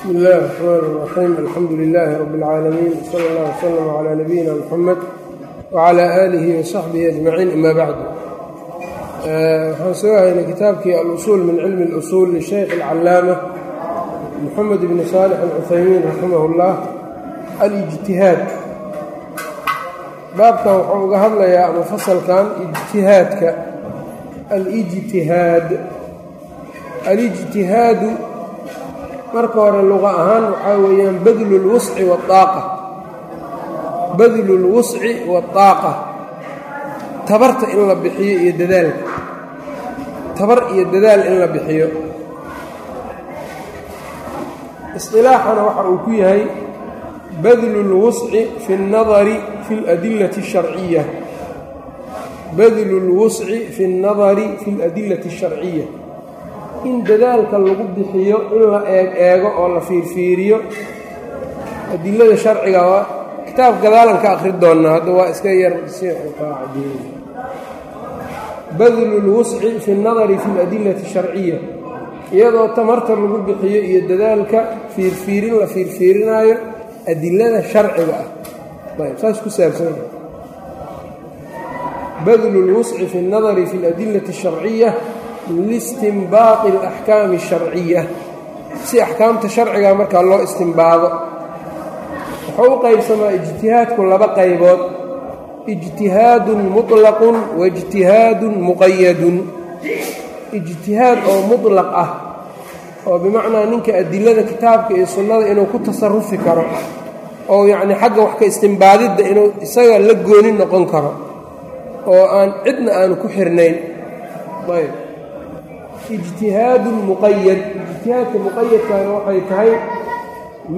bsmi اllahi الرحmn الرaxيim alxamdu لilaahi rab اlcaalamiin slى اllah wslm عlى nabiyina mxamed wعlى آlihi وsaxbihi أجmaciin ama bacdu waxaan soo haynay kitaabkii alusul min cilmi اlusul lishaykh اlcalaama moxamed bni saalix alcuthaymiin raximah اllah alijtihaad baabkan wuxuu uga hadlayaa ama fasalkan ijtihaadka alijtihaad alijtihaadu marka hore luqa ahaan waxaa weeyaan badlu lwusci waaaqa badlu lwusci waaaqa tabarta in la bixiyo iyo dadaalka tabar iyo dadaal in la bixiyo isilaaxana waxa uu ku yahay badlu lwusci fi اnnadari fi اladilati الsharciya badlu lwusci fi اnnadari fi اladilati الsharciya in dadaalka lagu bixiyo in la eeg eego oo la fiirfiiriyo adilada sharciga waa kitaab gadaalan ka akhri doonnaa hadda waa iska yar badlu lwusci fi اnnadari fi اladilati الsharciya iyadoo tamarta lagu bixiyo iyo dadaalka fiirfiirin la fiirfiirinaayo adilada sharciga ah ayb saas ku saabsan badlu lwusci fi اnnadari fi اladilati الsharciya listinbaaqi alaxkaami asharciya si axkaamta sharciga markaa loo istinbaado wuxuu u qaybsamaa ijtihaadku laba qaybood. Ijtihaadun muطlaqun wa ijtihaadun muqayadun ijtihaad oo muطlaq ah oo bimacnaa ninka adilada kitaabka iyo sunnada inuu ku tasarufi karo oo yacni xagga wax ka istinbaadidda inuu isaga la gooni noqon karo oo aan cidna aanu ku xirnayn. Ayb ijtihaadun muqayad ijtihaadka muqayadkana waxay tahay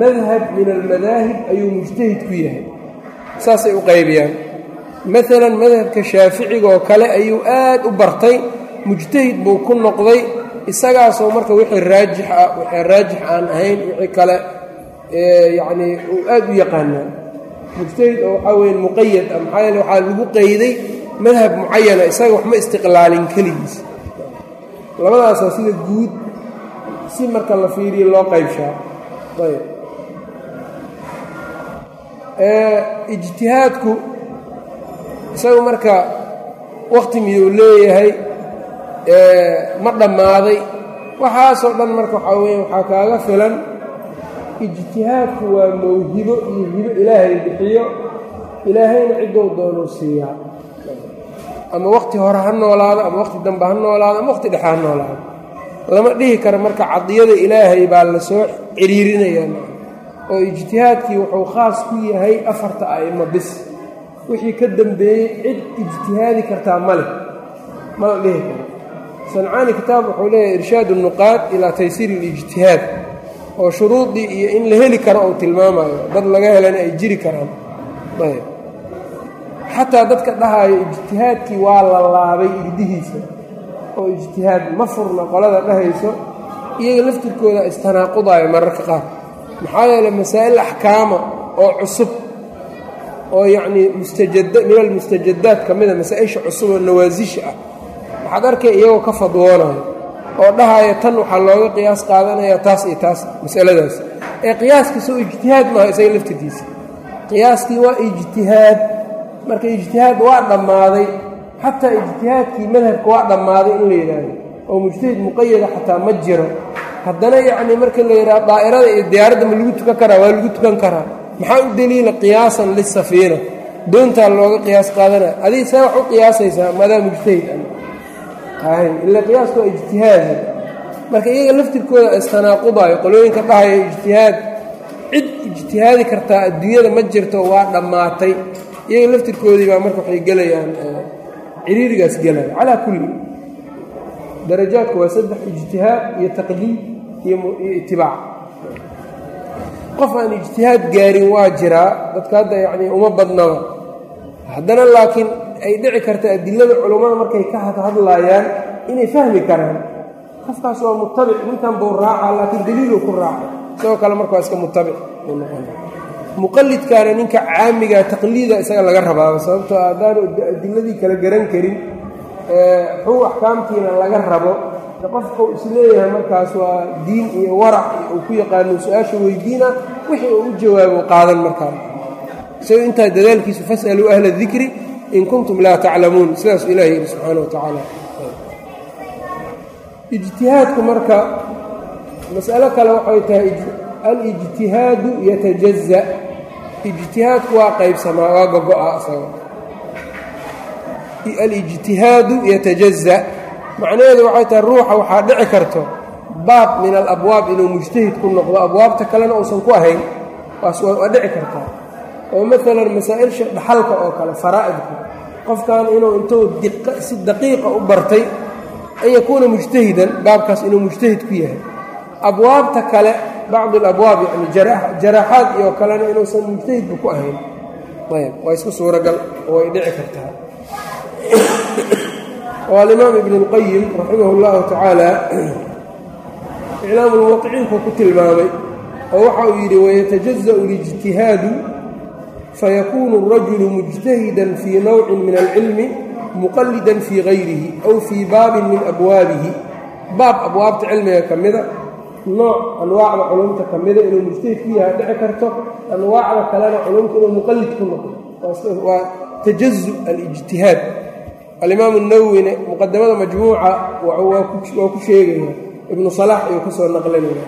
madhab min almadaahib ayuu mujtahid ku yahay saasay u qaybiyaan maalan madhabka shaaficiga oo kale ayuu aad u bartay mujtahid buu ku noqday isagaasoo marka wixii raajix ah wixii raajix aan ahayn wixii kale yacnii uu aad u yaqaanaa mujtahid oo waxaa weya muqayad ah maxaa yeele waxaa lagu qeyday madhab mucayana isaga waxma istiqlaalin keligiis labadaasaa sida guud si marka la fiiriyo loo qaybshaa. Ayb. Ijtihaadku isagu marka wakhti miyuu leeyahay ma dhammaaday. Waxaasoo dhan marka waxaa weya waxaa kaaga filan ijtihaadku waa mawhibo iyo hibo ilaahay bixiyo. Ilaahayna ciddou doonuu siiyaa ama wakhti hore ha noolaado ama wakhti dambe ha noolaado ama wakhti dhexe ha noolaado lama dhihi karo marka cadiyada ilaahay baa la soo ciriirinayaa oo ijtihaadkii wuxuu khaas ku yahay afarta a'imo bis wixii ka dambeeyey cid ijtihaadi kartaa ma leh ma la dhihi karo sancaani kitaab wuxuu leeyahay irshaad الnuqaad ilaa taysiir اlijtihaad oo shuruudii iyo in la heli karo uu tilmaamayo dad laga helana ay jiri karaan ayb xataa dadka dhahaayo ijtihaadkii waa la laabay irdihiisa oo ijtihaad ma furna qolada dhahayso iyaga laftirkooda istanaaqudayo mararka qaar. Maxaa yeele masaa'il axkaama oo cusub oo yacnii mustajada min almustajadaad ka mida masaa-isha cusub oo nawaasisha ah waxaad arkay iyagoo ka fadwoonayo oo dhahaya tan waxaa looga qiyaas qaadanaya taas iyo taas masaladaas. Ee qiyaaskiisao ijtihaad maaha isaga laftirkiisa. Qiyaaskii waa ijtihaad marka ijtihaad waa dhammaaday xataa ijtihaadkii madhabka waa dhammaaday in la yidhaahdo oo mujtahid muqayada xataa ma jiro. Haddana yacnii marka la yidhahdo daa'irada iyo diyaaradda ma lagu tukan karaa waa lagu tukan karaa. Maxaa u deliila qiyaasan lisafiina doontaa looga qiyaas qaadanaya adiga see wax u qiyaasaysaa madaa mujtahid ila qiyaasku waa ijtihaada marka iyaga laftirkooda istanaaqudayo qolooyinka dhahaya ijtihaad cid ijtihaadi kartaa adduunyada ma jirto waa dhammaatay iyaga laftirkoodii baa marka waxay gelayaan ciriirigaas gelaya calaa kulli darajaadku waa saddex ijtihaad iyo taqliid iyo itibaac. Qof aan ijtihaad gaarin waa jiraa dadka hadda yacnii uma badnaba. Haddana laakiin ay dhici karta adilada culummada markay ka hadhadlaayaan inay fahmi karaan. Qofkaas waa mutabic ninkan buu raacaa laakiin daliiluu ku raaca. Isagoo kale marka waa iska mutabic uu noqona muqalidkaana ninka caamigaa taqliida isaga laga rabaaba sababtoo haddaanu adiladii kala garan karin xuu axkaamtiina laga rabo. Qofkau is leeyahay markaas waa diin iyo warac uu ku yaqaano su'aasha weydiina wixii uu u jawaabo qaadan markaa isagoo intaa dadaalkiisu fas'aluu ahla dikri in kuntum laa taclamuun sidaasuu ilahi yidhi subxaana wa tacaala. Ijtihaadku marka mas'alo kale waxay tahay alijtihaadu yatajaza ijtihaadku waa qaybsamaa waa gogo'a isaga alijtihaadu yatajaza. Macnaheedu waxay tahay ruuxa waxaa dhici karto baab min alabwaab inuu mujtahid ku noqdo. Abwaabta kalena uusan ku ahayn waa dhici kartaa oo maalan masaa'ilsha dhaxalka oo kale faraa'idka qofkan inuu intuu si daqiiqa u bartay an yakuuna mujtahidan baabkaas inuu mujtahid ku yahay. Abwaabta kale bacd alabwaab yani jaraaxaad iyo kalena inuusan mujtahidba ku ahayn ayb waa isku suuragal oo ay dhici kartaa oo alimaam ibn اlqayim raximah اllahu tacaala iclaamu lmuwaطiciinku ku tilmaamay oo waxa uu yidhi wayatajaزأu اlijtihaadu fayakuunu الrajulu mujtahida fii nawci min alcilmi muqalida fii gayrihi aw fii baabin min abwaabihi baab abwaabta cilmiga ka mida nooc anwaacda culumta ka mida inuu mujtahid ku yahay dhici karto anwaacda kalena culumta inuu muqalid ku noqdo. Waa tajazu alijtihaad. Alimaamu nawwine muqadamada majmuuca waa ku sheegaya ibnu salaax ayuu ka soo naqlinaya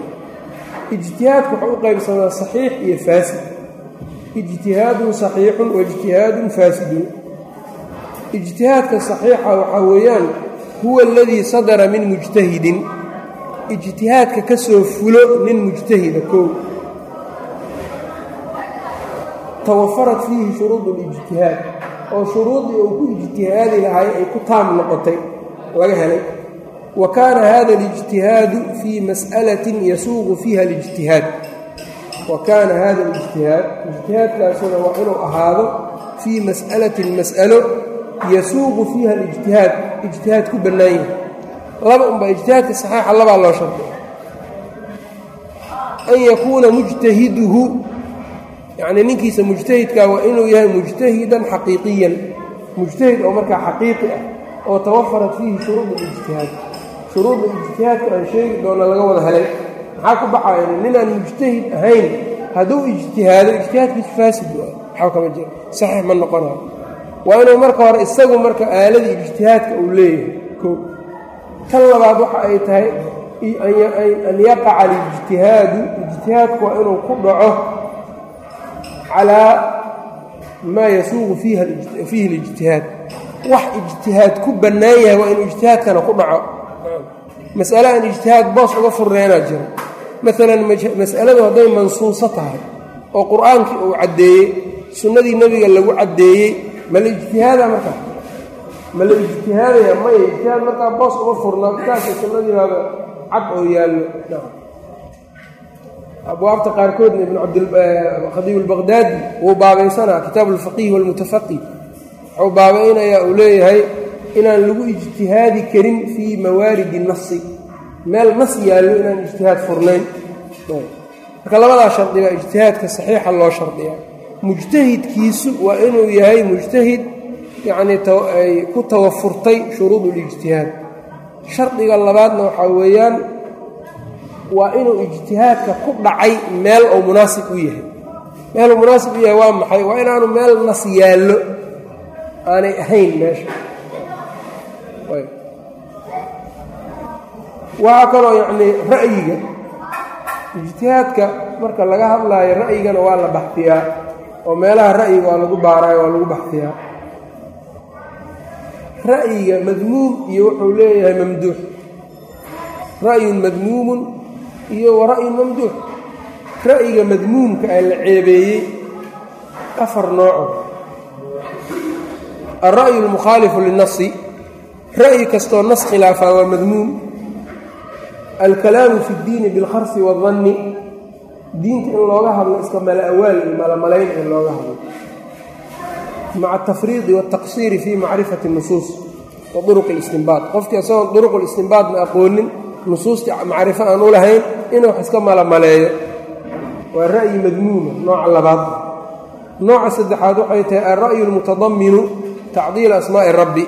ijtihaadku wuxuu u qaybsamaa saxiix iyo faasid. Ijtihaadun saxiixun waijtihaadun faasidun. Ijtihaadka saxiixa waxaa weeyaan huwa aladii sadara min mujtahidin ijtihaadka ka soo fulo nin mujtahida kow tawafarat fiihi shuruud اlijtihaad oo shuruudii uu ku ijtihaadi lahay ay ku taam noqotay laga helay wa kaana hada اlijtihaadu fii mas'alatin yasuuqu fiiha اlijtihaad wa kaana hada اlijtihaad ijtihaadkaasuna waa inuu ahaado fii mas'alatin mas'alo yasuuqu fiiha اlijtihaad ijtihaad ku bannaan yahay laba unbaa ijtihaadka saxiixa labaa loo shardiya an yakuuna mujtahiduhu yacnii ninkiisa mujtahidkaa waa inuu yahay mujtahidan xaqiiqiyan. Mujtahid oo markaa xaqiiqi ah oo tawafarat fiihi shuruud اlijtihaad shuruudda ijtihaadka aan sheegi doona laga wada helay. Maxaa ku baxaya ninaan mujtahid ahayn hadduu ijtihaado ijtihaadkiisu faasid waay waxaa kama jira? Saxiix ma noqonayo waa inuu marka hore isagu marka aaladii ijtihaadka uu leeyahay. Ko tan labaad waxa ay tahay an yaqaca alijtihaadu ijtihaadku waa inuu ku dhaco calaa maa yasuuqu fiihi اlijtihaad wax ijtihaad ku bannaan yahay waa inuu ijtihaadkana ku dhaco. Mas'ale aan ijtihaad boos uga furneenaa jiro maalan mas'aladu hadday mansuuso tahay oo qur'aankii uu caddeeyey sunnadii nebiga lagu caddeeyey ma la ijtihaada markaa ma la ijtihaadaya? Maya ijtihaad markaa boos uga furnaa kitaabka sunnadii baaba cad oo yaallo. Abwaabta qaarkoodna ibn khadiib albaqhdaadi wuu baabaysanaa kitaabu alfaqiih walmutafaqih wuxuu baabaynayaa uu leeyahay inaan lagu ijtihaadi karin fii mawaaridi nasi meel nas yaallo inaan ijtihaad furnayn. Marka labadaa shardiga ijtihaadka saxiixa loo shardiyaa. Mujtahidkiisu waa inuu yahay mujtahid yacnii ay ku tawafurtay shuruud ulijtihaad shardiga labaadna waxaa weeyaan waa inuu ijtihaadka ku dhacay meel oo munaasib u yahay. Meeluu munaasib u yahay waa maxay? Waa inaanu meel nas yaallo aanay ahayn meesha. Waxaa kaloo yacnii ra'yiga ijtihaadka marka laga hadlaayo ra'yigana waa la baxfiyaa oo meelaha ra'yiga waa lagu baaraayo waa lagu baxfiyaa ra'yiga madmuum iyo wuxuu leeyahay mamduux. Ra'yun madmuumun iyo wa ra'yun mamduux. Ra'yiga madmuumka ah la ceebeeyey afar nooco alra'yu lmukhaalifu linasi ra'yi kastoo nas khilaafaa waa madmuum. Alkalaamu fi ddiini bilkharsi waadanni diinta in looga hadlo iska mala awaal iyo mala malayn in looga hadlo maca atafriidi waاtaqsiiri fii macrifati nusuus wa duruq اlistinbaad qofkii isagoon duruq listinbaadna aqoonin nusuustii macrifo aan u lahayn inuu wax iska malamaleeyo waa ra'yi madmuuma nooca labaad nooca saddexaad waxay tahay alra'yu اlmutadaminu tacdiila asmaa'i rabbi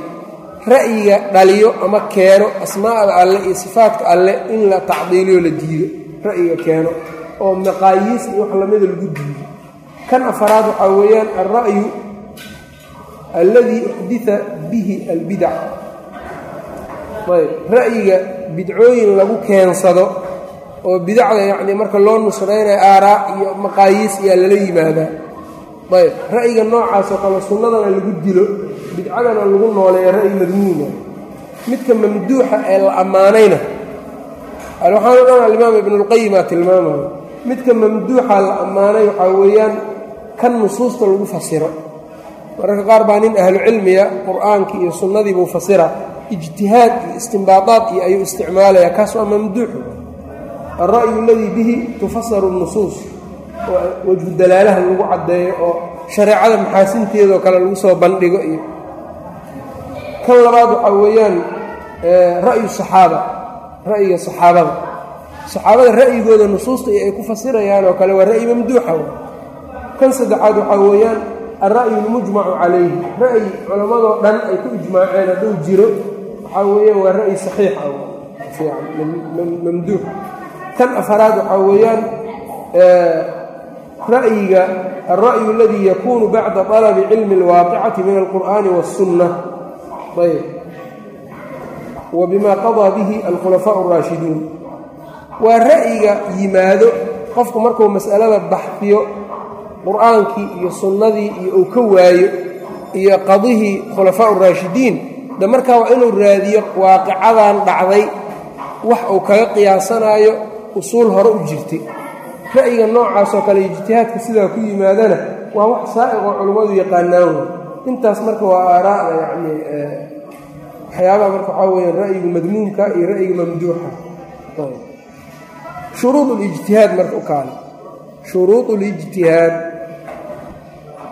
ra'yiga dhaliyo ama keeno asmaa'da alle iyo sifaadka alle in la tacdiiliyo la diido ra'yiga keeno oo maqaayiis iyo wax lamida lagu diido kan afaraad waxaa weeyaan alra'yu alladii uxdita bihi albidac ayb ra'yiga bidcooyin lagu keensado oo bidacda yacnii marka loo nusraynayo aaraa iyo maqaayiis ayaa lala yimaadaa. Ayb ra'yiga noocaas oo kale sunnadana lagu dilo bidcadana lagu nooleeya ra'yi madmuuna midka mamduuxa ee la ammaanayna. Waxaana dhan alimaam ibnulqayimaa tilmaamaya midka mamduuxa la ammaanay waxaa weeyaan kan nusuusta lagu fasiro mararka qaar baa nin ahlu cilmiya qur'aankii iyo sunnadii buu fasira ijtihaad iyo istimbaadaad iyo ayuu isticmaalaya kaas waa mamduuxu alra'yu aladii bihi tufasaru nusuus wajhu dalaalaha lagu caddeeyo oo shareecada maxaasinteedoo kale lagu soo bandhigo iyo kan labaad waxaa weeyaan ra'yu saxaaba ra'yiga saxaabada. Saxaabada ra'yigooda nusuusta iyo ay ku fasirayaan oo kale waa ra'yi mamduuxa. Kan saddexaad waxaa weeyaan alra'yu almujmacu calayhi ra'yi culammadoo dhan ay ku ijmaaceen hadduu jiro waxaa weeyaan waa ra'yi saxiixa fiican mamduux kan afaraad waxaa weeyaan ra'yiga alra'yu aladii yakuunu bacda طalabi cilmi اlwaaqicati min alqur'ani waالsunna ayb wa bima qadaa bihi alkhulafaaء اraashiduun waa ra'yiga yimaado qofku markuu mas'alada baxfiyo qur'aankii iyo sunnadii iyo uu ka waayo iyo qadihii khulafaaء اraashidiin de markaa waa inuu raadiyo waaqicadan dhacday wax uu kaga qiyaasanaayo usuul hore u jirtay. Ra'yiga noocaasoo kale ijtihaadka sidaa ku yimaadana waa wax saa'iqoo culummadu yaqaanaan wey intaas marka waa aaraa'da yacni waxyaabaha marka waxaa weeyaan ra'yiga madmuumka iyo ra'yiga mamduuxa. Shuruud ulijtihaad marka u kaale shuruud ulijtihaad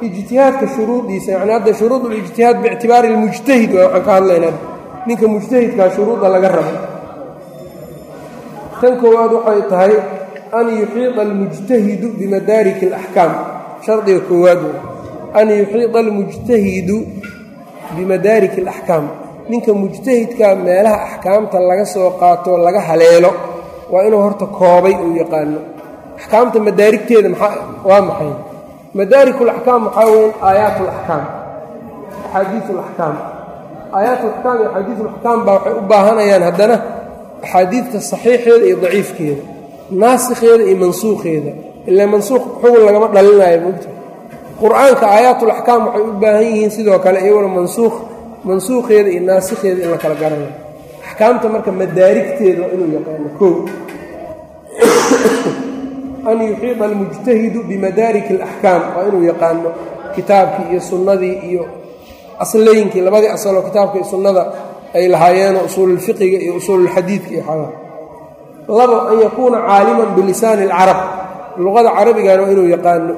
ijtihaadka shuruudiisa yani hadda shuruud lijtihaad biictibaari lmujtahid waa waxaan ka hadlaynaa ninka mujtahidkaa shuruudda laga rabo. Tan koowaad waxay tahay an yuxiida almujtahidu bimadaariki alaxkaam shardiga koowaad an yuxiida almujtahidu bimadaariki alaxkaam ninka mujtahidkaa meelaha axkaamta laga soo qaato laga haleelo waa inuu horta koobay uu yaqaano. Axkaamta madaarigteeda waa maxay? madaarik alaxkaam waxaa weyn? Aayaat alaxkaam axaadiis alaxkaam aayaat alaxkaam iyo axaadiis alaxkaam baa waxay u baahanayaan haddana axaadiidta saxiixeeda iyo daciifkeeda naasikheeda iyo mansuukheeda. Ilaa mansuukh xugun lagama dhalinayo moogta qur'aanka aayaatulaxkaam waxay u baahan yihiin sidoo kale iyaguna mansuukh mansuukheeda iyo naasikheeda in la kala garanayo. Axkaamta marka madaarigteeda inuu yaqaano koow an yuxiiطa almujtahidu bimadaarik اlaxkaam waa inuu yaqaano kitaabkii iyo sunnadii iyo asleynkii labadii asaloo kitaabka iyo sunnada ay lahaayeen usuululfiqiga iyo usuululxadiidka iyo xagaa labo an yakuuna caaliman bilisaani alcarab luqada carabigana waa inuu yaqaano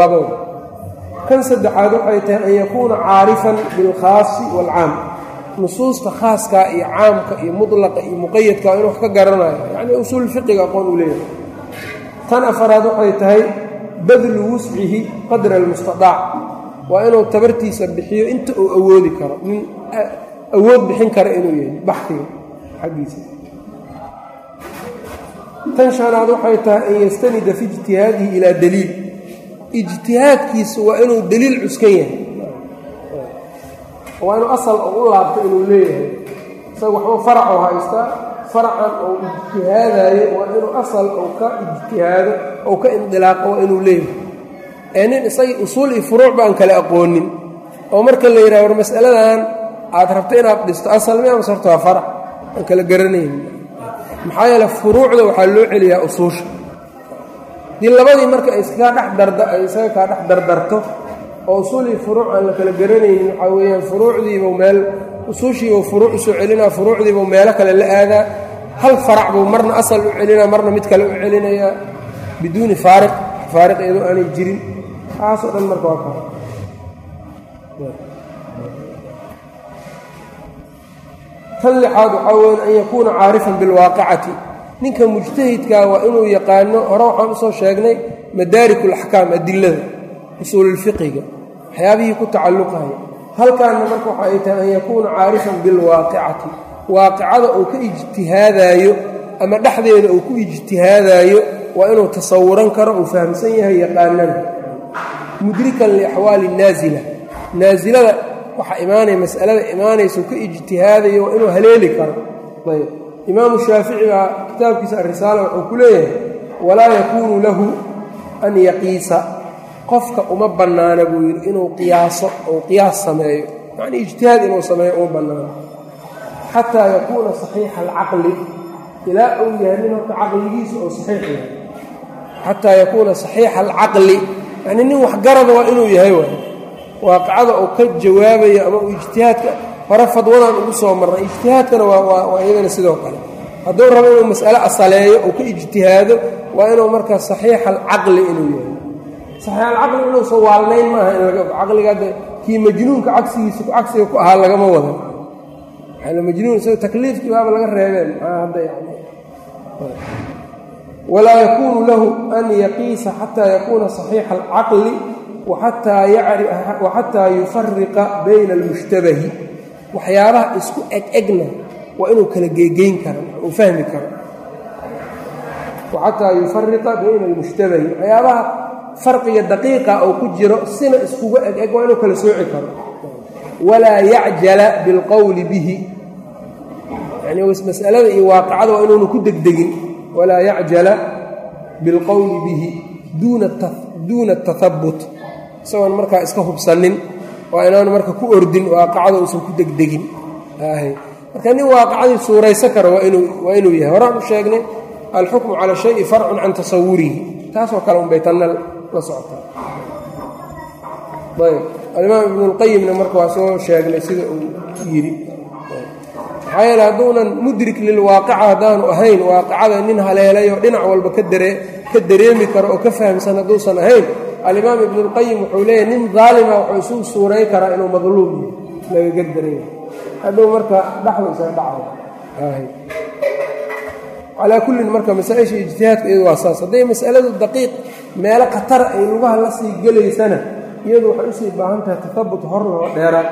labo kan saddexaad waxay tahay an yakuuna caarifan bilkhaasi waalcaam nusuusta khaaskaa iyo caamka iyo mudlaqa iyo muqayadka waa inuu wax ka garanayo yacnii usuululfiqiga aqoon uu leeyahay tan afaraad waxay tahay badlu wuscihi qadra almustadaac. Waa inuu tabartiisa bixiyo inta uu awoodi karo nin awood bixin kara inuu yahay baxfiga xaggiisa. Tan shanaad waxay tahay an yastanida fi ijtihaadihi ilaa daliil. Ijtihaadkiisa waa inuu daliil cuskan yahay. Waa inuu asal u laabto inuu leeyahay. Isaga waxba faracoo haystaa faracan ou ijtihaadayo waa inuu asal ou ka ijtihaado ou ka indilaaqo waa inuu leeyahay. Ee nin isagii usuul iyo furuuc baan kale aqoonin. Oo marka la yidhaha war mas'aladan aad rabto inaad dhisto asal miya mase horta waa farac? Aan kala garanayn. Maxaa yeele furuucda waxaa loo celiyaa usuusha. Dii labadii marka ay isaga kaa dhex dardarto oo usuulii furuuc aan la kala garanaynin waxaa weeyaan furuucdiibuu meel usuushiibuu furuuc u soo celinaa furuucdiibuu meelo kale la aadaa. Hal farac buu marna asal u celinaa marna mid kale u celinayaa biduuni faariq faariq aanay jirin. Waxaasoo dhan marka waa kaa tan lixaad waxaa weyan an yakuuna caarifan bilwaaqicati. Ninka mujtahidkaa waa inuu yaqaano hore waxaan u soo sheegnay madaarik alaxkaam adilada usuululfiqiga waxyaabihii ku tacalluqaya halkaanna marka waxa ay tahay an yakuuna caarifan bilwaaqicati. Waaqicada uu ka ijtihaadaayo ama dhexdeeda uu ku ijtihaadaayo waa inuu tasawuran karo uu fahamsan yahay yaqaanana. Mudrikan liaxwaali naasila naasilada waxaa imaanaya mas'alada imaanaysa ka ijtihaadayo waa inuu haleeli karo. Ayb. Imaamu shaafici baa kitaabkiisa arisaala wuxuu ku leeyahay walaa yakuunu lahu an yaqiisa qofka uma bannaana buu yidhi inuu qiyaaso ou qiyaas sameeyo. Yacnii ijtihaad inuu sameeyo uma bannaano. Xataa yakuuna saxiixa alcaqli ilaa uu yahay nin horta caqligiisa oo saxiix yahay. Xataa yakuuna saxiixa alcaqli. Yacnii nin waxgarada waa inuu yahay waay. Waaqicada uu ka jawaabayo ama uu ijtihaadka hore fadwadan ugu soo marnay ijtihaadkana waa iyadana sidoo kale. Hadduu rabo inuu mas'ale asaleeyo uu ka ijtihaado waa inuu markaa saxiixa alcaqli inuu yahay saxiix alcaqli inuusan waalnayn maaha in caqligaade kii majnuunka cagsigiisa cagsiga ku ahaa lagama wadan majnuun isaga takliifkii baaba laga reebeen walaa yakuunu lahu an yaqiisa xataa yakuuna saxiixa alcaqli waxataa yufariqa bayna almushtabahi. Waxyaabaha isku eg egna waa inuu kala geegeyn karo uu fahmi karo. Waxataa yufariqa bayna almushtabahi. Waxyaabaha farqiga daqiiqa oo ku jiro sina iskuga eg eg waa inuu kala sooci karo. Walaa yacjala bilqowli bihi. Yani masalada iyo waaqicada waa inuuna ku degdegin. Walaa yacjala bilqowli bihi duuna atahabut isagoon markaa iska hubsanin waa inaanu marka ku ordin waaqacada uusan ku degdegin. Marka nin waaqacadii suuraysan kara waa inuu yahay. Horaan u sheegnay alxukmu cala shayi farcun can tasawurihi taasoo kale unbay tanna la socotaa ayb alimaam ibnulqayimna marka waa soo sheegnay sida uu yidhi maxaa yeele hadduunan mudrik lilwaaqica haddaanu ahayn waaqicada nin haleelayoo dhinac walba ka dareemi karo oo ka fahamsan hadduusan ahayn alimaam ibnulqayim wuxuu leeyahy nin daalima wuxuu isu suuray karaa inuu madluum lagaga dareenya hadduu marka dhaxdu isaga dhacayo calaa kullin marka masaa-isha ijtihaadka iyadu waa saas. Hadday masaladu daqiiq meelo khatara ay lugaha la sii gelaysana iyadu waxay u sii baahan tahay tahabut hor loo dheeraa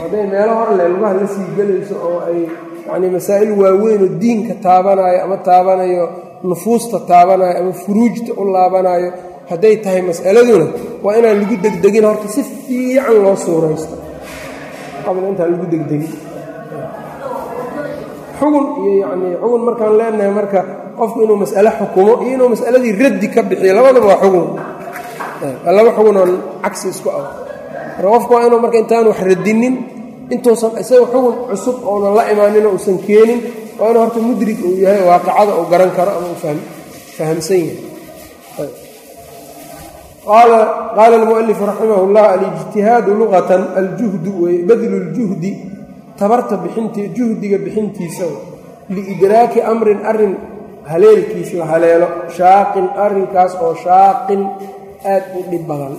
hadday meelo hor le lugaha la sii gelayso oo ay yacnii masaa'il waaweynoo diinka taabanayo ama taabanayo nufuusta taabanayo ama furuujta u laabanayo hadday tahay mas'aladuna waa inaan lagu degdegin horta si fiican loo suuraysto. Qabla intaan lagu degdegin xugun iyo yacnii xugun markaan leenahay marka qofku inuu mas'ale xukumo iyo inuu mas'aladii raddi ka bixiyo labadaba waa xugun. Laba xugunoon cagsi isku ah marka qofku waa inuu marka intaan wax radinin intuusan isaga xugun cusub oonan la imaaninoo uusan keenin waa inuu horta mudrig uu yahay waaqicada uu garan karo ama uu fahamsan yahay. Qaala almualifu raximah اllah alijtihaadu luqatan aljuhdu badlu اljuhdi tabarta bixinti juhdiga bixintiisa liidraaki amrin arrin haleelkiis la haleelo shaaqin arrinkaas oo shaaqin aad u dhib badan.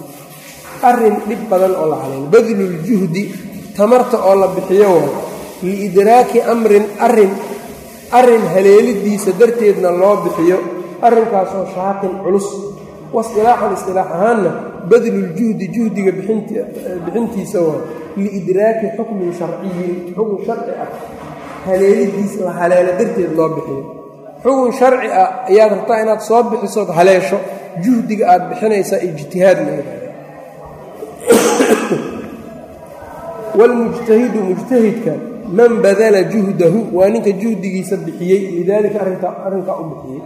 Arrin dhib badan oo la haleelo. Badlu ljuhdi tamarta oo la bixiyo way liidraaki amrin arrin arrin haleelidiisa darteedna loo bixiyo arrinkaasoo shaaqin culus. Wasilaaxan isilaax ahaanna badluljuhdi juhdiga bixintiisa waa liidraaki xukmin sharciyin xukun sharci ah. Haleelidiis la haleelo darteed loo bixiyo. Xukun sharci ah ayaad rabtaa inaad soo bixisood haleesho. Juhdiga aad bixinaysaa ijtihaad leedahay wlmujtahidu mujtahidka man badala juhdahu waa ninka juhdigiisa bixiyey lidaalika arrinkaa u bixiyey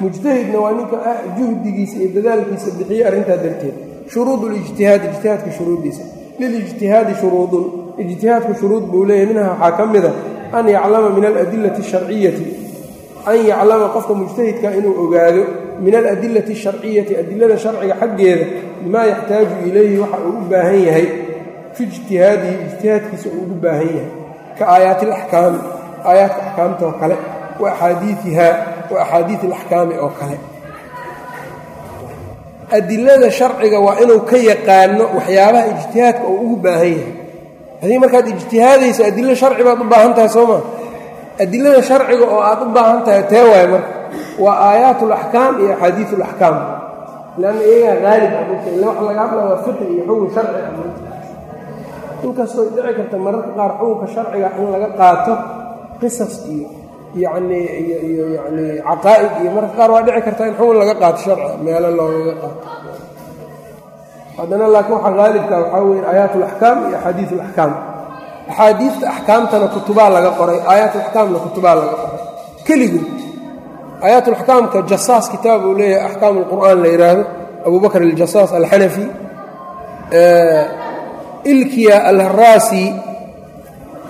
mujtahidna waa ninka juhdigiisa iyo dadaalkiisa bixiyey arrintaa darteed. Shuruud lijtihaad ijtihaadka shuruuddiisa. Lilijtihaadi shuruudun. Ijtihaadku shuruud buu leeyahy minha waxaa ka mida an yaclama min aladilati sharciyati. An yaclama qofka mujtahidka inuu ogaado min aladilati asharciyati adilada sharciga xaggeeda maa yaxtaaju ilayhi waxa uu u baahan yahay. Fi ijtihaadihi ijtihaadkiisa uu ugu baahan yahay. Ka aayaati alaxkaami aayaadka axkaamta oo kale wa axaadiiiha wa axaadiid alaxkaami oo kale. Adilada sharciga waa inuu ka yaqaano waxyaabaha ijtihaadka uu ugu baahan yahay. Haddii markaad ijtihaadayso adilo sharci baad u baahan tahay soo maa adilada sharciga oo aad u baahan tahay tee waay marka? Waa aayaat alaxkaam iyo axaadiid alaxkaam lanna iyagaa haalib ah ila wax laga hadla waa fiqi iyo xukun sharci ah inkastoo dhici karta mararka qaar xukunka sharciga in laga qaato qisas iyo yacnii iyo caqaa'id iyo mararka qaar waa dhici karta in xukun laga qaato sharciga meelo loogaga qaato. Haddana laakiin waxaa haalibka waxaa weeye aayaat iyo axaadiid alaxkaam axkaamtana kutubaa laga qoray aayaatulaxkaamna kutubaa laga qoray. Keligood aayaatulaxkaamka jasaas kitaab uu leeyahay axkaam alqur'aan la yidhaahdo abu aljasaas alxanafi ilkiya alharaasi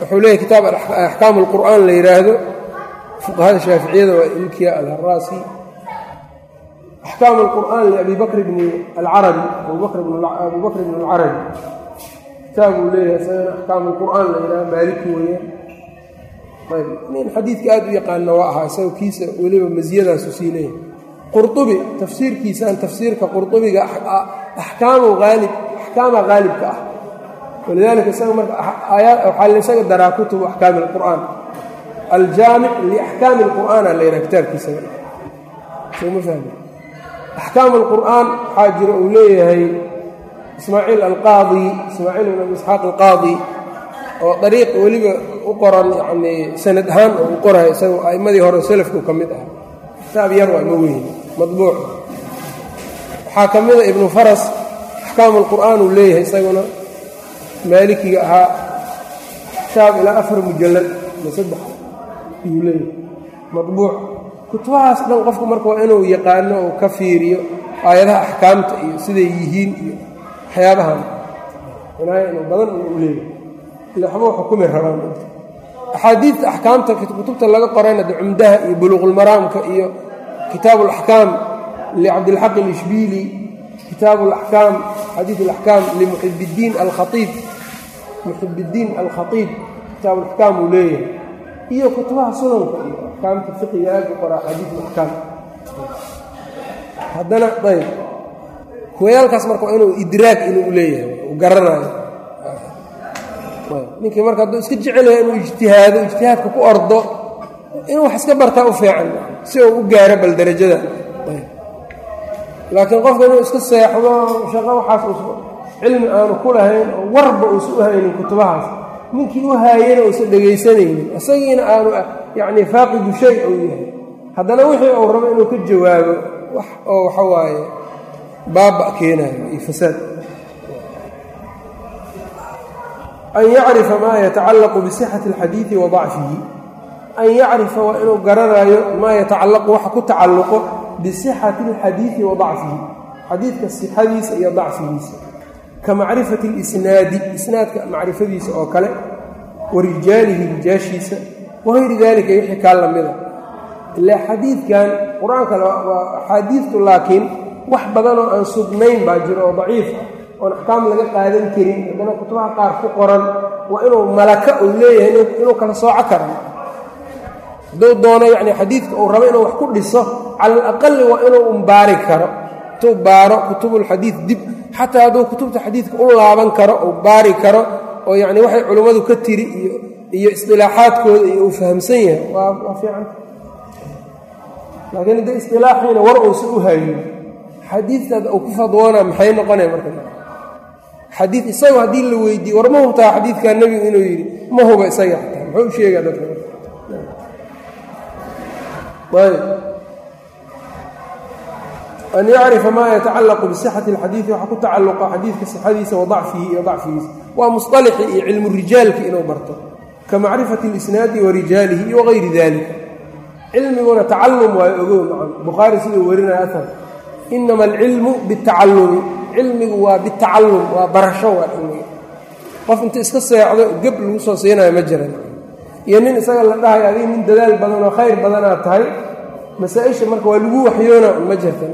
wuxuu leeyahy kitaab axkaam alqur'aan la yidhaahdo fuqahada shaaficiyada waa imkiya alharaasi axkaam alqur'aan liabi bakr bni alcarabi abu bakr bn alcarabi kitaab uu leeyahay isagana axkaam alqur'aan la yidhaha maaliki weeyaan ayb nin xadiidka aad u yaqaana waa ahaa isagoo kiisa weliba masiyadaasu siileeyahay qurtubi tafsiirkiisaan tafsiirka qurtubiga ah, axkaamu aalib axkaama haalibka ah. Walidaalika isaga marka waxaa laysaga daraa kutubu axkaami alqur'aan aljaamic liaxkaami اlqur'aana la yidhaha kitaabkiisa soma fahmi axkaam اlqur'aan waxaa jira uu leeyahay ismaaciil alqaadi ismaaciil ibn abi isxaaq alqaadi oo dariiq weliba u qoran yanii sanad ahaan oo u qorayo isaga a'immadii hore selafku ka mid ah kitaab yar waa ma weyn madbuuc waxaa ka mida ibnu faras axkaamu alqur'aan uu leeyahay isaguna maalikiga ahaa kitaab ilaa afar mujallad ma saddex ayuu leeyahay madbuuc kutubahaas dhan qofku marka waa inuu yaqaano oo ka fiiriyo aayadaha axkaamta iyo siday yihiin iyo waxyaabahan. Inaaya badan u leeyahay. Ila waxba xukumi rabaan axaadiidta axkaamta kutubta laga qorayna de cumdaha iyo buluuqulmaraamka iyo kitaab alaxkaam licabdilxaq alishbiili kitaab alaxkaam xadiid alaxkaam limuxibiddiin alkhaiib muxibiddiin alkhatiib kitaab alaxkaam uu leeyahay iyo kutubaha sunanka iyo axkaamta fiqiga aad u qora xadiid alaxkaam haddana ayb. Kuwayaalkaas marka waa inuu idraag inuu leeyahay uu garanayo. Ninkii marka hadduu iska jecelyahay inuu ijtihaado ijtihaadka ku ordo inuu wax iska bartaa u fiican si uu u gaaro bal darajada. Laakiin qofka inuu iska seexdo shaqo waxaas cilmi aanu ku lahayn oo warba uusa u haynin kutubahaas ninkii u haayena uusan dhegaysanaynin. Isagiina aanu yacni faaqidu shay uu yahay. Haddana wixii uu rabo inuu ka jawaabo wax oo waxa waaye baaba keenayo iyo fasaad. An yacrifa maa yatacallaqu bisixati alxadiidi wa dacfihi. An yacrifa waa inuu garanaayo maa yatacallaqu waxa ku tacalluqo bisixati alxadiidi wa dacfihi. Xadiidka sixadiisa iyo dacfigiisa ka macrifati اlisnaadi isnaadka macrifadiisa oo kale wa rijaalihi rijaashiisa wagayri dalika wixii kaa lamida. Ilaa xadiidkan qur'aanka waa axaadiidtu laakiin wax badanoo aan sugnayn baa jiro oo daciif ah oon axkaam laga qaadan karin haddana kutubaha qaar ku qoran waa inuu malaka uu leeyahay inuu kala sooco kara hadduu doono yacni xadiidka uu rabo inuu wax ku dhiso cala alaqali waa inuu umbaari karo intuu baaro kutubulxadiid dib xataa hadduu kutubta xadiidka u laaban karo uu baari karo oo yacni waxay culimmadu ka tiri iyo iyo isdilaaxaadkooda iyo uu fahamsan yahay waa fiicanta laakiin haddii isdilaaxiina war uusan u hayin xadiidkaad uu ku fadwoona maxay noqonaya marka? Xadiid isagu haddii la weydiiye war ma hubtaa xadiidkaa nebigu inuu yidhi ma huba isaga xataa. Muxuu u sheegaa dadka an yacrifa maa yatacallaqu bisixati alxadiidi waxa ku tacalluqa xadiidka sixadiisa wa dacfihi iyo dacfigiisa waa musطalixi iyo cilmu rijaalki inuu barto ka macrifati اlisnaadi wa rijaalihi iyo wagayri dalika cilmiguna tacallum waayo ogow macan bukhaari siduu warinaya ahar inama alcilmu bitacallumi cilmigu waa bitacallum waa barasho waa cilmiga qof inta iska seexdo geb lagu soo siinayo ma jiran iyo nin isaga la dhahayo adiga nin dadaal badan oo khayr badanaad tahay masaa-isha marka waa lagu waxyoona ma jirta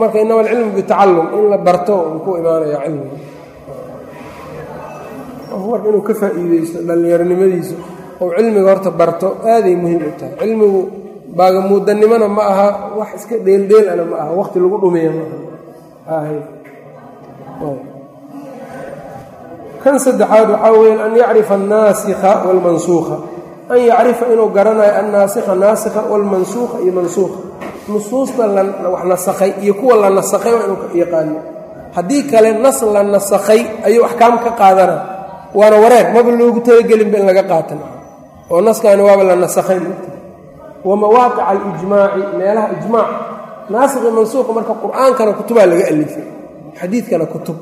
marka inama alcilmu bitacallum in la barto uu ku imaanaya cilmiga qofku marka inuu ka faa'iideysto dhallinyaronimadiisa ou cilmiga horta barto aaday muhiim u tahay. Cilmigu baagamuudanimona ma aha wax iska dheeldheelana ma aha waqti lagu dhumiya kan saddexaad waxaa weya an yacrifa annaasikha waalmansuukha an yacrifa inuu garanayo annaasikha naasikha waalmansuukha iyo mansuukha nusuusta wax nasakhay iyo kuwa la nasakhay waa inuu yaqaano haddii kale nas la nasakhay ayuu axkaam ka qaadana waana wareer maba loogu talagelinba in laga qaatan oo naskaani waaba la nasakhay wa mawaaqica alijmaaci meelaha ijmaac naasikhi mansuuqa marka qur'aankana kutubaa laga alifay xadiidkana kutub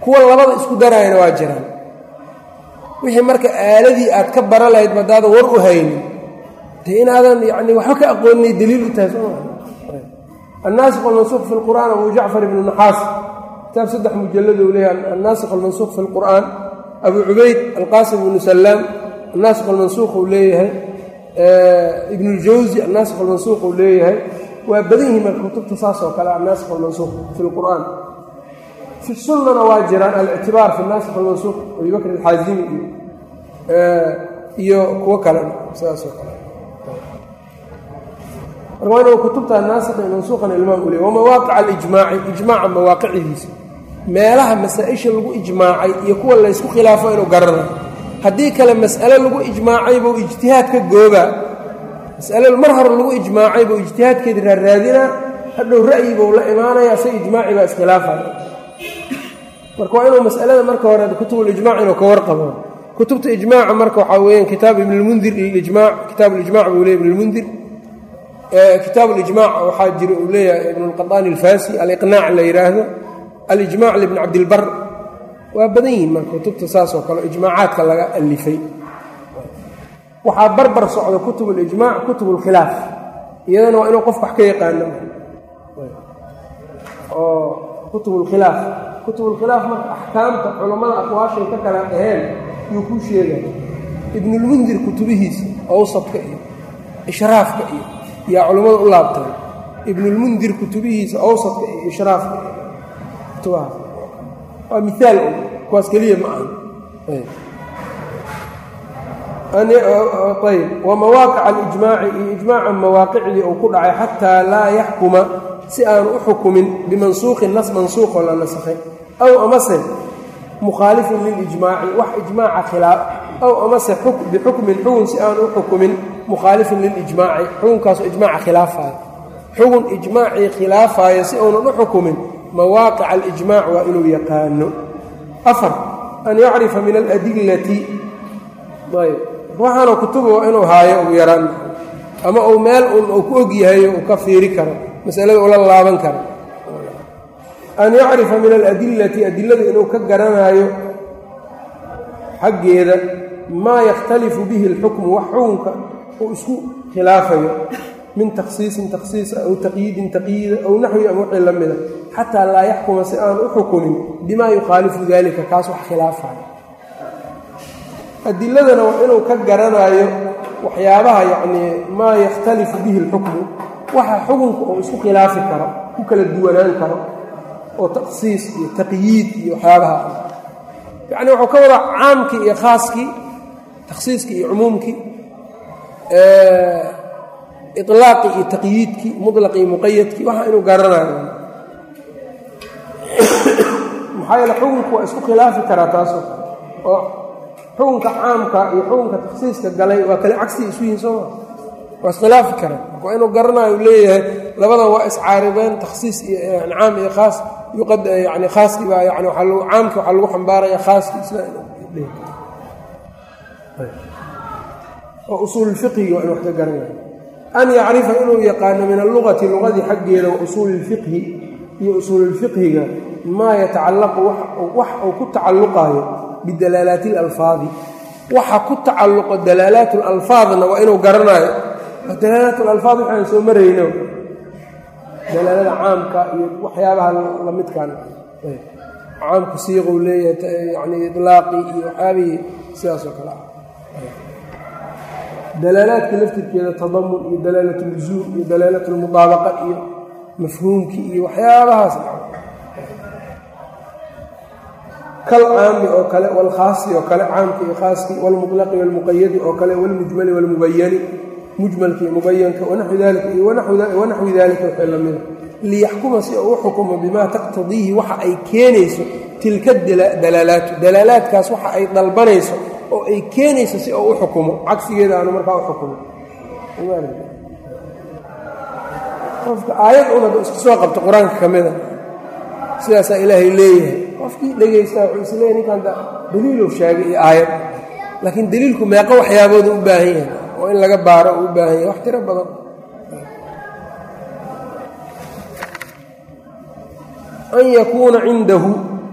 kuwa labada isku darayana waa jiraan wixii marka aaladii aad ka bara lahayd badaadan war u haynin dee inaadan yani waxba ka aqoonnay daliil u tahay soo annaasikh almansuuq fi lqur'aan abu jacfar ibnu naxaas kitaab saddex mujalladou leeyahay annaasikh almansuuq fi lqur'aan abu cubayd alqaasim ibnu salaam annaasikh almansuuq uu leeyahay ibn اljawzi annaasikh almansuuq uu leeyahay. Waa badan yihiin marka kutubta saas oo kale annaasikh almansuuq fi lqur'aan fi waa jiraan alictibaar fi naasikh almansuuq abi bakr alxaazimi iyo kuwo kale sidaasoo kale. Marka waa inuu kutubta naasikh iyo mansuuqan ilmaam u leey wamawaaqica alijmaaci ijmaaca mawaaqicidiisa meelaha masaa-isha lagu ijmaacay iyo kuwa laysku khilaafo inuu garanayo haddii kale mas'ale lagu ijmaacay buu ijtihaad ka goobaa mas'ale mar hore lagu ijmaacay buu ijtihaadkeedi raarraadinaa hadhow ra'yi buu la imaanayaa se ijmaaci baa iskhilaafaya marka waa inuu mas'alada marka hore kutubulijmac inuu ka warqabo. Kutubta ijmaaca marka waxaa weeyaan kitaab ibnulmundir lilijmac kitaab alijmac buu leeyahy ibnulmundir kitaab alijmac waxaa jira uu leeyahay ibnulqadaani alfaasi aliqnaac la yidhaahdo alijmac libni cabdilbar waa badan yihiin marka kutubta saas oo kale ijmaacaadka laga alifay. Waxaa barbar socda kutub alijmac kutub alkhilaaf iyadana waa inuu qof wax ka yaqaano. Oo kutub alkhilaaf kutub alkhilaaf marka axkaamta culammada aqwaashay ka kala dhaheen yuu kuu sheegay. Ibnulmundir kutubihiisa awsadka iyo ishraafka iyo yaa culammada u laabteen. Ibnulmundir kutubihiisa awsadka iyo ishraafka iyo kutubahaas waa miaal kuwaas keliya ma aha ayb. Wa mawaaqica alijmaaci iyo ijmaaca mawaaqicdii uu ku dhacay xataa laa yaxkuma si aanu u xukumin bimansuuqin nas mansuuqoo la nasakhay aw amase mukhaalifin lilijmaaci wax ijmaaca khilaaf aw amase bixukmin xugun si aanu u xukumin mukhaalifin lilijmaaci xukunkaasoo ijmaaca khilaafaayo. Xugun ijmaacii khilaafaayo si uunan u xukumin mawaaqica alijmaac waa inuu yaqaano. Afar an yacrifa min aladillati ayb waxaana kutuba waa inuu haayo ugu yaraan ama uu meel uu ku og yahay uu ka fiiri karo masalada ula laaban karo an yacrifa min aladillati adilada inuu ka garanaayo xaggeeda maa yakhtalifu bihi alxukmu wax xukunka uu isku khilaafayo min takhsiisin takhsiisa aw taqyiidin taqyiida aw naxwi ama wixii la mida xataa laa yaxkuma si aan u xukumin bimaa yukhaalifu dalika kaas wax khilaafayo adiladana inuu ka garanaayo waxyaabaha yacnii maa yakhtalifu bihi alxukmu waxa xukunka uu isku khilaafi karo ku kala duwanaan karo oo takhsiis iyo taqyiid iyo waxyaabaha yacni wuxuu ka wadaa caamkii iyo khaaskii takhsiiskii iyo cumuumkii ilaaqii iyo taqyiidkii mutlaqii iyo muqayadkii waxa inuu garanayo maxaa yeele xukunku waa isku khilaafi karaa taasoo kale. Oo xukunka caamka iyo xukunka takhsiiska galay waa kale cagsi isu yihiin sooma waa iskhilaafi karaan marka waa inuu garanayo leeyahay labadan waa iscaarideen takhsiis iyo caam iyo khaas yani khaaskii baa yani caamkii waxaa lagu xambaaraya khaaskii isla oo usuululfiqhiga waa inu wax ka garanayo. An yacrifa inuu yaqaano min allugati luqadii xaggeeda wa usuuli ilfiqhi iyo usuululfiqhiga maa yatacallaqu wax uu ku tacalluqaayo bidalaalaati alalfaadi. Waxa ku tacalluqo dalaalaat alalfaadna waa inuu garanayo dalaalaat alalfaad waxaan soo marayno dalaalada caamka iyo waxyaabaha la midkan caamku siiquu leeyahay yani ilaaqii iyo waxyaabihii sidaasoo kale ah. Dalaalaadka laftirkeeda tadamun iyo dalaalat lusuum iyo dalaalat lmudaabaqa iyo mafhuumkii iyo waxyaabahaas. Kal oo kale walkhaasi oo kale caamki iyo khaaskii walmuطlaqi walmuqayadi oo kale walmujmali walmubayani mujmalkii mubayanka wanaxwi dalika iyo wanaxwi dalika waxay la mida liyaxkuma si uu u xukumo bimaa taqtadiihi waxa ay keenayso tilka dalaalaatu dalaalaadkaas waxa ay dalbanayso oo ay keenayso si uu u xukumo. Cagsigeeda aanu markaa u xukumo qofka aayad un hadda isku soo qabto qur'aanka ka mida sidaasaa ilaahay leeyahay. Qofkii dhegaystaa wuxuu is leeyahy ninkan daliiluu sheegay iyo aayad. Laakiin daliilku meeqo waxyaaboodu u baahan yahay oo in laga baaro u baahan yahay wax tiro badan. An yakuuna cindahu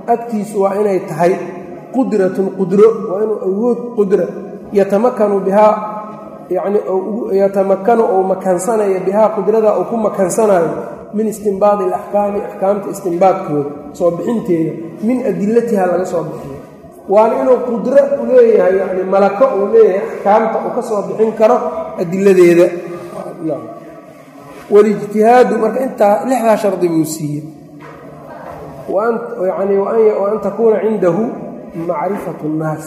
agtiisu waa inay tahay qudratun qudro waa inuu awood qudra yatamakanu bihaa yacni yatamakanu ou makansanayo bihaa qudrada uu ku makansanayo min istinbaadi alaxkaami axkaamta istinbaadkooda soo bixinteeda min adilatiha laga soo bixiyo waana inuu qudro u leeyahay yani malako uu leeyahay axkaamta uu ka soo bixin karo adiladeeda. Walijtihaadu marka intaa lixdaa shardi buu siiyey. Yani an takuuna cindahu macrifatu اnnaas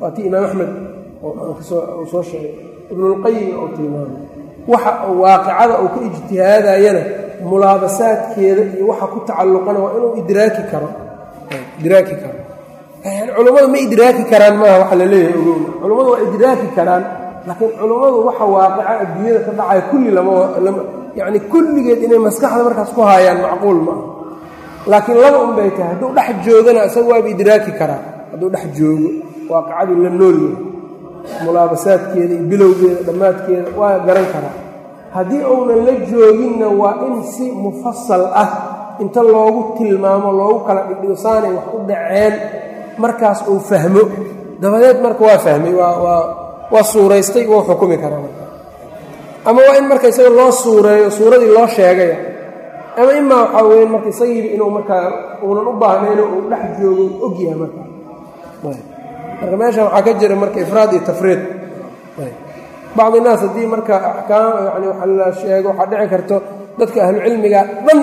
waa tii imaam axmed uu soo sheegay. Ibnulqayim ou tilmaamay. Waxa waaqicada uu ka ijtihaadayana mulaabasaadkeeda iyo waxa ku tacalluqana waa inuu idraaki karo. Idraaki karo yani culummadu ma idraaki karaan maaha waxa la leeyahay ogow. Culummadu waa idraaki karaan laakiin culummadu waxa waaqica adduunyada ka dhacaya kulli lama yani kulligeed inay maskaxda markaas ku haayaan macquul ma aha laakiin laba un bay tahay hadduu dhex joogana isaga waaba idraaki karaa. Hadduu dhex joogo waaqicadii la noolyahay mulaabasaadkeeda iyo bilowgeeda dhammaadkeeda waa garan karaa. Haddii uunan la jooginna waa in si mufasal ah inta loogu tilmaamo loogu kala dhigdhigo saanay wax u dhaceen markaas uu fahmo. Dabadeed marka waa fahmay waa suuraystay wuu xukumi karaa marka. Ama waa in marka isaga loo suureeyo suuradii loo sheegaya ama imaa waxaa weya marka isagiiba inuu markaa uunan u baahnayno uu dhex joogo ogyahay marka. Marka meeshan waxaa ka jira marka ifraad iyo tafriid. Bacdi naas haddii marka axkaam yani waxa la sheego waxaa dhici karto dadka ahlucilmiga dhan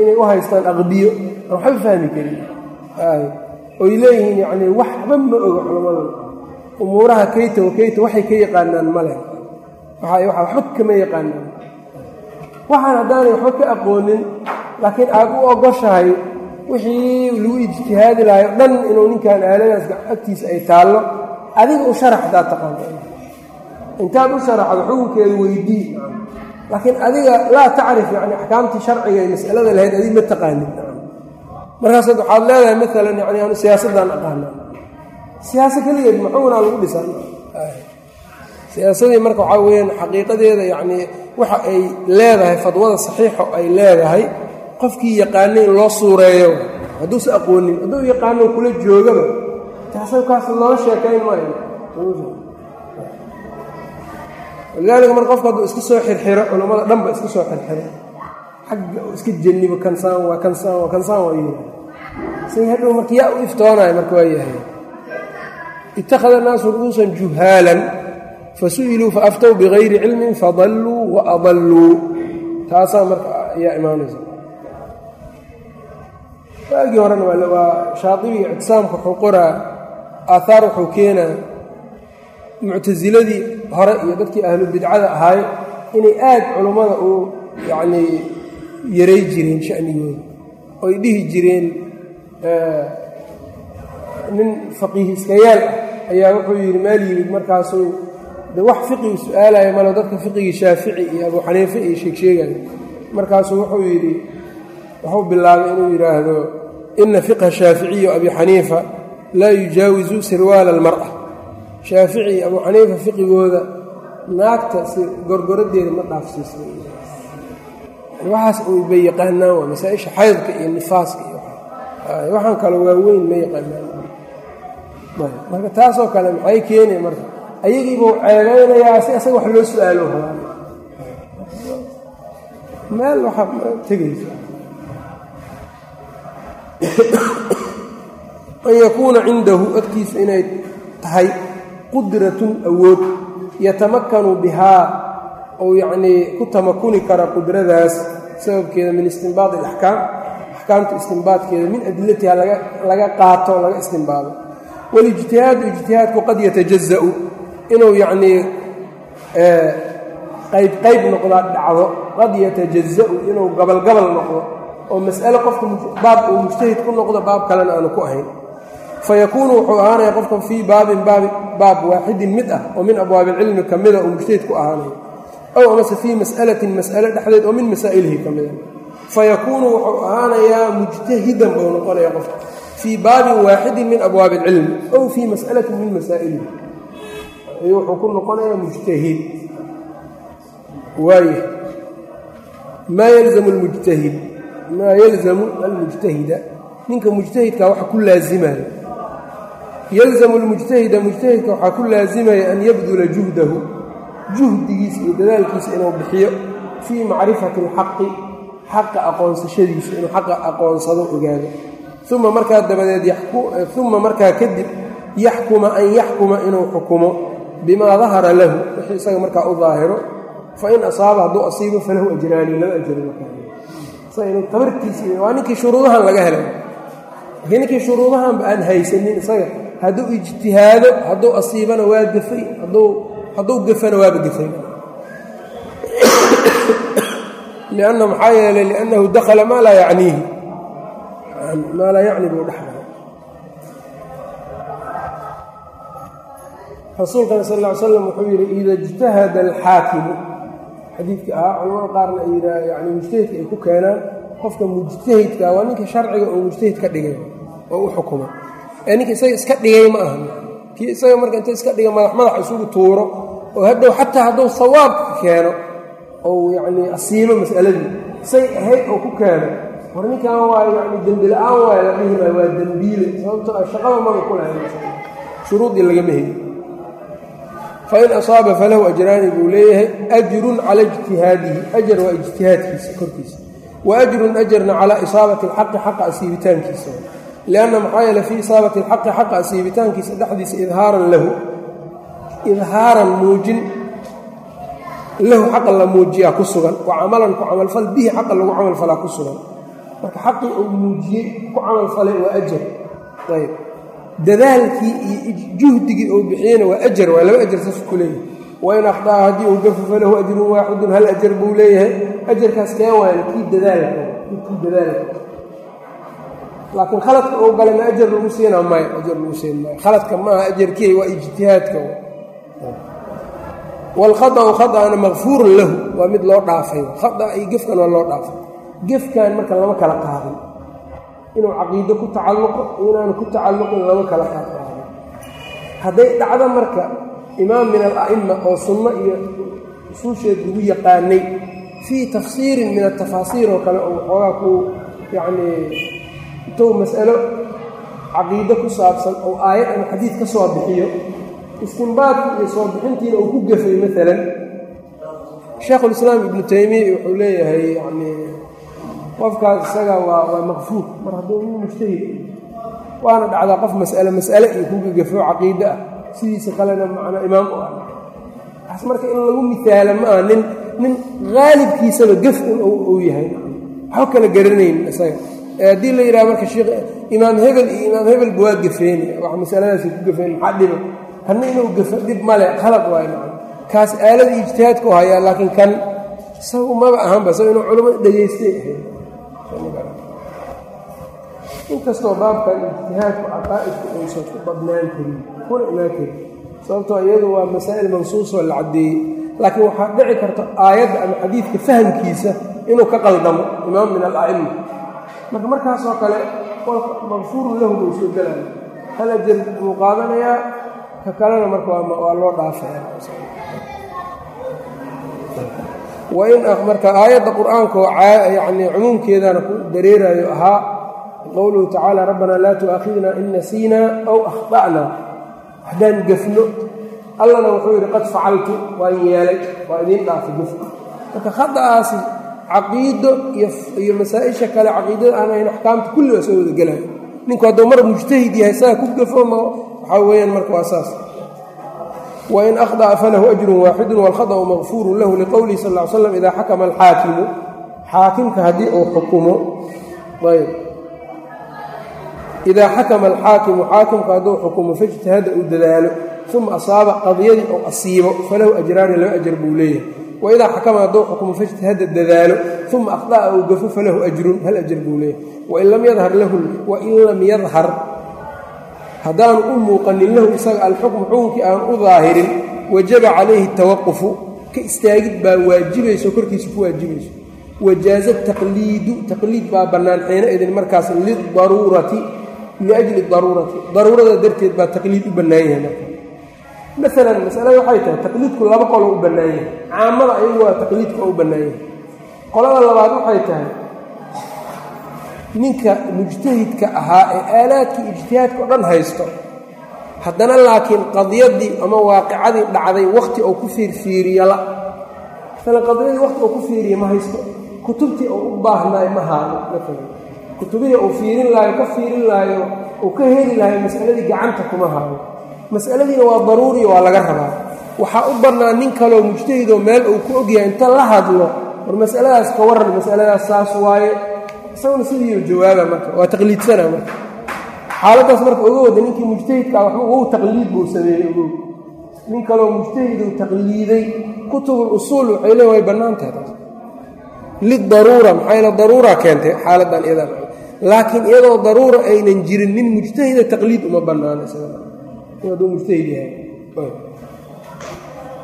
inay u haystaan aqbiyo aan waxba fahmi karin oy leeyihiin yani waxba ma oga culammada umuuraha keyta wa keyta waxay ka yaqaanaan male waxba kama yaqaanaan. Waxaan haddaanay waxba ka aqoonin laakiin aad u ogoshahay wixii lagu ijtihaadi lahayo dhan inuu ninkan aaladaas agtiisa ay taallo adiga u sharax haddaad taqaano intaad u sharaxdo xukunkeeda weydii laakiin adiga laa tacrif yani axkaamtii sharciga ee masalada lahayd adig ma taqaanid markaas waxaad leedahay maalan yani anu siyaasaddan aqaana siyaasa keligeed maxuunaa lagu dhisan. Siyaasadii marka waxaa weyaan xaqiiqadeeda yacnii waxa ay leedahay fadwada saxiixo ay leedahay qofkii yaqaana in loo suureeyo. Hadduusa aqoonin hadduu yaqaano kula joogaba taasa loo sheekayn maayo walidaalika marka qofku hadduu iska soo xirxiro culammada dhanba iska soo xirxiro. Xagga iska janibo kansaan waa kansaan waa kansaan waa yii say hadhow marka yaa u iftoonayo marka waa yahay. Ittakhada naasu ru'uusan juhaalan fasu'iluu faaftow bigayri cilmin fadalluu wa adalluu. Taasaa marka ayaa imaanaysa. Waagii horena waa shaadibiga ictisaamka wuxuu qoraa aaaar wuxuu keenaa muctasiladii hore iyo dadkii ahlu bidcada ahaay inay aad culummada u yacnii yaray jireen shanigooda oy dhihi jireen nin faqiihiskayaal ah ayaa wuxuu yidhi meel yimid markaasuu de wax fiqigu su'aalaya malo dadka fiqigii shaafici iyo abuu xaniife iyo sheegsheegaya markaasuu wuxuu yidhi wuxuu bilaabay inuu yidhaahdo ina fiqha shaaficiyi abi xaniifa laa yujaawizu sirwaala almar'a. Shaafici iyo abuu xaniifa fiqigooda naagta si gorgoradeeda ma dhaafsiisa waxaas bay yaqaanaan waa masaa-isha xaydka iyo nifaaska waxaan kale waaweyn ma yaqaanaan marka taasoo kale maxay keenaya marka? Ayagiibuu ceegaynayaa si asaga wax loo su'aalo meel waxaa tegaysa. An yakuuna cindahu agtiisa inay tahay qudratun awood yatamakanu bihaa ou yacnii ku tamakuni kara qudradaas sababkeeda min istinbaadi alaxkaam axkaamta istinbaadkeeda min adilatiha laga qaato laga istinbaado walijtihaadu ijtihaadku qad yatajaza'u inuu yacnii qayb qayb noqdaa dhacdo. Qad yatajaza'u inuu gabalgabal noqdo. Oo mas'ale qofka baab uu mujtahid ku noqdo baab kalena aanu ku ahayn. Fayakuunu wuxuu ahaanaya qofkan fii baabin baabi baab waaxidin mid ah oo min abwaabi ilcilmi ka mida uu mujtahid ku ahaanayo. Ow amase fii mas'alatin mas'ale dhexdeed oo min masaa'ilihi ka mida fayakuunu wuxuu ahaanayaa mujtahidan buu noqonaya qofka fii baabin waaxidin min abwaabi اlcilmi ow fii mas'alatin min masaa'ilihi ayuu wuxuu ku noqonayaa mujtahid waaya maa yalzamu almujtahid maa yalzamu almujtahida ninka mujtahidka waxa ku laazimaya yalzamu almujtahida mujtahidka waxaa ku laazimaya an yabdula juhdahu juhdigiisa iyo dadaalkiisa inuu bixiyo fii macrifati alxaqi xaqa aqoonsashadiisa inuu xaqa aqoonsado ogaado. Uma markaa dabadeed uma markaa kadib yaxkuma an yaxkuma inuu xukumo bimaa dahara lahu wixii isaga markaa u daahiro fain asaaba hadduu asiibo falahu ajraani laba ajr tabarkiisi waa ninkii shuruudahan laga helay. Laakiin ninkii shuruudahanba aan haysanin isaga hadduu ijtihaado hadduu asiibana waa gafay hadduu gafana waaba gafay lianna maxaa yeelay liannahu dakhala maa laa yacniihi maa laa yacni buu dhexgalay rasuulkana sal ll ly slam wuxuu yidhi ida ijtahada alxaakimu xadiidka ahaa culamada qaarna ay yidhaa yani mujtahidka ay ku keenaan qofka mujtahidka waa ninka sharciga oo mujtahid ka dhigay oo u xukumay ee ninka isaga iska dhigay ma aha kii isaga marka inta iska dhigay madax madax isugu tuuro oo hadhow xataa hadduu sawaabka keeno ou yacnii asiibo mas'aladii say ahayd oo ku keeno war ninkan waa yani dembi la'aan waay la dhihi maayo waa dembiile sababtoo ah shaqada maba ku lahay shuruudii lagama heli fain asaaba falahu ajraani buu leeyahay ajrun cala ijtihaadihi. Ajar waa ijtihaadkiisa korkiisa. Wa ajrun ajarna calaa isaabati alxaqi xaqa asiibitaankiisa. Lianna maxaa yeele fii isaabati alxaqi xaqa asiibitaankiisa dhexdiisa idhaaran lahu. Idhaaran muujin lahu xaqa la muujiyaa ku sugan wa camalan ku camalfal bihi xaqa lagu camalfalaa ku sugan. Marka xaqii uu muujiyey ku camalfalay waa ajar ayb dadaalkii iyo juhdigii uu bixiyeyna waa ajar waa laba ajar saas ku leeyahay. Wain akhdaa haddii uu gafo falahu ajrun waaxidun hal ajar buu leeyahay. Ajarkaas kee waana kii dadaalka kii dadaalka laakiin khaladka uu galay ma ajar lagu siinaa maya ajar lagu siin maayo. Khaladka maaha ajarkii waa ijtihaadka wlqaau khaana makfuurun lahu waa mid loo dhaafay. khaa iyo gefkan waa loo dhaafay. gefkan marka lama kala qaadin. inuu caqiido ku tacalluqo inaanu ku tacalluqin lama kala qaadqaadin hadday dhacdo marka imaam min ala'ima oo sunno iyo usuusheed lagu yaqaanay fii tafsiirin min atafaasiir oo kale oo waxoogaa ku yacni intuu mas'alo caqiido ku saabsan oo aayad ama xadiid ka soo bixiyo istinbaadki iyo soo bixintiina uu ku gafay maalan sheekhulislaam ibnu taymiya wuxuu leeyahay yacnii qofkaas isaga waa waa maqfuur mar hadduu nin mujtahid waana dhacdaa qof mas'ale mas'ale iyo ku gagafo caqiide ah. Sidiisa kalena macnaa imaam u ah. Taas marka in lagu miaalo ma aha nin nin haalibkiisaba gef un uu yahay. Waxba kala garanayn isaga. Haddii la yidhaha marka sheekh imaam hebel iyo imaam hebelba waa gafeeni wax masaladaasay ku gafeen maxaa dhiba kanna inuu gafo dhib male khalaq waay maa kaas aaladii ijtihaadku hayaa laakiin kan isagu maba ahanba isaga inuu culamada dhegaystay inkastoo baabkan ijtihaadku caqaa'idku aysan ku badnaan karin kuna imaan karin sababtoo iyadu waa masaa'il mansuusoo la caddeeyey laakiin waxaa dhici karta aayadda ama xadiidka fahamkiisa inuu ka qaldamo imaam min ala'ima marka markaasoo kale maqfuurun lahu buu soo gelaya hal ajar buu qaadanayaa ka kalena marka waa loo dhaafaya marka aayadda qur'aanka yani cumuumkeedana ku dareerayo ahaa qowluhu tacaala rabbanaa laa tu'aakhidna in nasiinaa aw akhta'na. Haddaan gafno allana wuxuu yidhi qad facaltu waan yeelay waa idiin dhaafay gafka marka khada'aasi caqiido iyo masaa-isha kale caqiidada aan ahayn axkaamta kulli waa soo wada gelaya ninku hadduu mar mujtahid yahay saa ku gafo waxaa weeyaan marka waa saas. Wain akhda'a falahu ajrun waaxidun waalkhada'u maqfuurun lahu liqowlihi sal ly slam idaa xakama alxaakimu. Xaakimka haddii uu xukumo ayb idaa xakama alxaakimu xaakimka hadduu xukumo faijtihada uu dadaalo uma asaaba qadiyadii uu asiibo falahu ajraani laba ajar buu leeyahay. Waidaa xakama hadduu xukumo faijtihada dadaalo uma akhda'a uu gafo falahu ajrun hal ajar buu leeyahay. Wain lam yadhar haddaanu u muuqanin lahu isaga alxukmu xukunkii aan u daahirin wajaba calayhi tawaqufu ka istaagid baa waajibayso korkiisa ku waajibayso. Wajaaza taqliidu taqliid baa bannaan xiina idin markaas lidaruurati liajli daruurati. Daruurada darteed baa taqliid u bannaan yahay marka. Maalan masalada waxay tahay taqliidku laba qolo u bannaan yahay. Caamada ayagu waa taqliidku oo u bannaan yahay. Qolada labaad waxay tahay ninka mujtahidka ahaa ee aalaadkii ijtihaadka o dhan haysto haddana laakiin qadiyadii ama waaqicadii dhacday wakhti oo ku fiirfiiriya la maalan qadiyadii wakhti oo ku fiiriya ma haysto. Kutubtii oo u baahnaayo ma maalan kutubihii uu fiirin laayo ka fiirin laayo uu ka heli lahayo masaladii gacanta kuma haayo masaladiina waa daruuriya waa laga rabaa. Waxaa u bannaan nin kaloo mujtahidoo meel uu ku ogyahay inta la hadlo war masaladaas ka warran masaladaas saas waaye isaguna sidiiu jawaaba marka waa taqliidsana marka. Xaaladdaas marka wada ninkii mujtahidka ah waxba wow taqliid buu sameeyey ogow nin kaloo mujtahiduu taqliiday kutubul usuul waxay lee way bannaan tahay taas. Lidaruura maxaa yaele daruura keentay xaaladdan iyadan laakiin iyadoo daruura aynan jirin nin mujtahida taqliid uma bannaano isaga hadduu mujtahid yahay.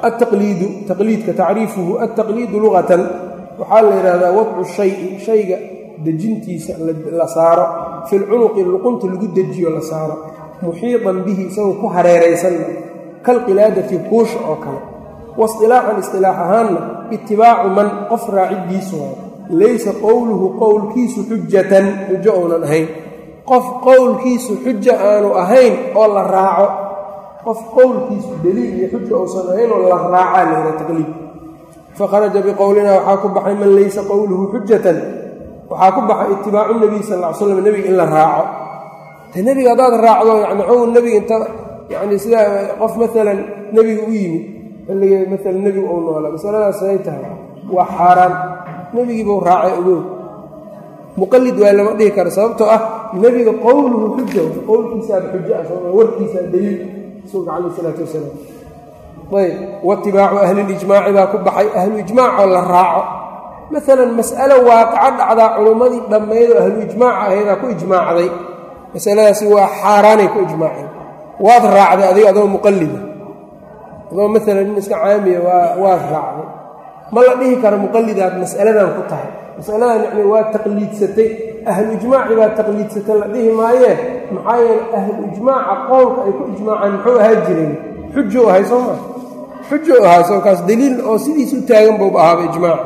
Altaqliidu taqliidka tacriifuhu altaqliidu lugatan waxaa la yidhahdaa wadcu shayi shayga dejintiisa la saaro fi lcunuqi luqunta lagu dejiyo la saaro muxiiطan bihi isagoo ku hareeraysanna kalqilaadati kuusha oo kale. Wasilaaxan isilaax ahaanna itibaacu man qof raaciddiisu waayo laysa qowluhu qowlkiisu xujatan xujo uunan ahayn. Qof qowlkiisu xuja aanu ahayn oo la raaco qof qowlkiisu deliil iyo xuja uusan ahayn oo la raacaa layha taqliid fakharaja biqowlina waxaa ku baxay man laysa qowluhu xujatan waxaa ku baxay itibaacu nebiy sal ly slam nebiga in la raaco. Te nebiga haddaad raacdo yani xuu nebiga inta yani sidaa qof maalan nebiga u yimid xilliga maalan nebigu uu noolaa masaladaas ay tahay waa xaaraan nebigiibuu raacay ogow. Muqallid waa lama dhihi kara sababtoo ah nebiga qowluhu xuja qowlkiisaaba xujo ah soo warkiisaa daliil rasuulka calayh isalaatu wasalaam. Ayb waitibaacu ahlilijmaaci baa ku baxay ahluijmaacoo la raaco maalan mas'alo waaqico dhacdaa culummadii dhammaydoo ahlu ijmaaca ahaydaa ku ijmaacday. Masaladaasi waa xaaraanay ku ijmaaceen. Waad raacday adiga adoo muqallida. Adoo maalan nin iska caamiya waa waad raacday. Ma la dhihi karo muqallidaad mas'aladan ku tahay. Masaladan yacni waa taqliidsatay. Ahlu ijmaaci baa taqliidsatay la dhihi maayee. Maxaa yeele ahlu ijmaaca qowlka ay ku ijmaacaan muxuu ahaa jireen xujo ahay soo maa xujo ahaa sookaas daliil oo sidiis u taagan bouba ahaaba ijmaaca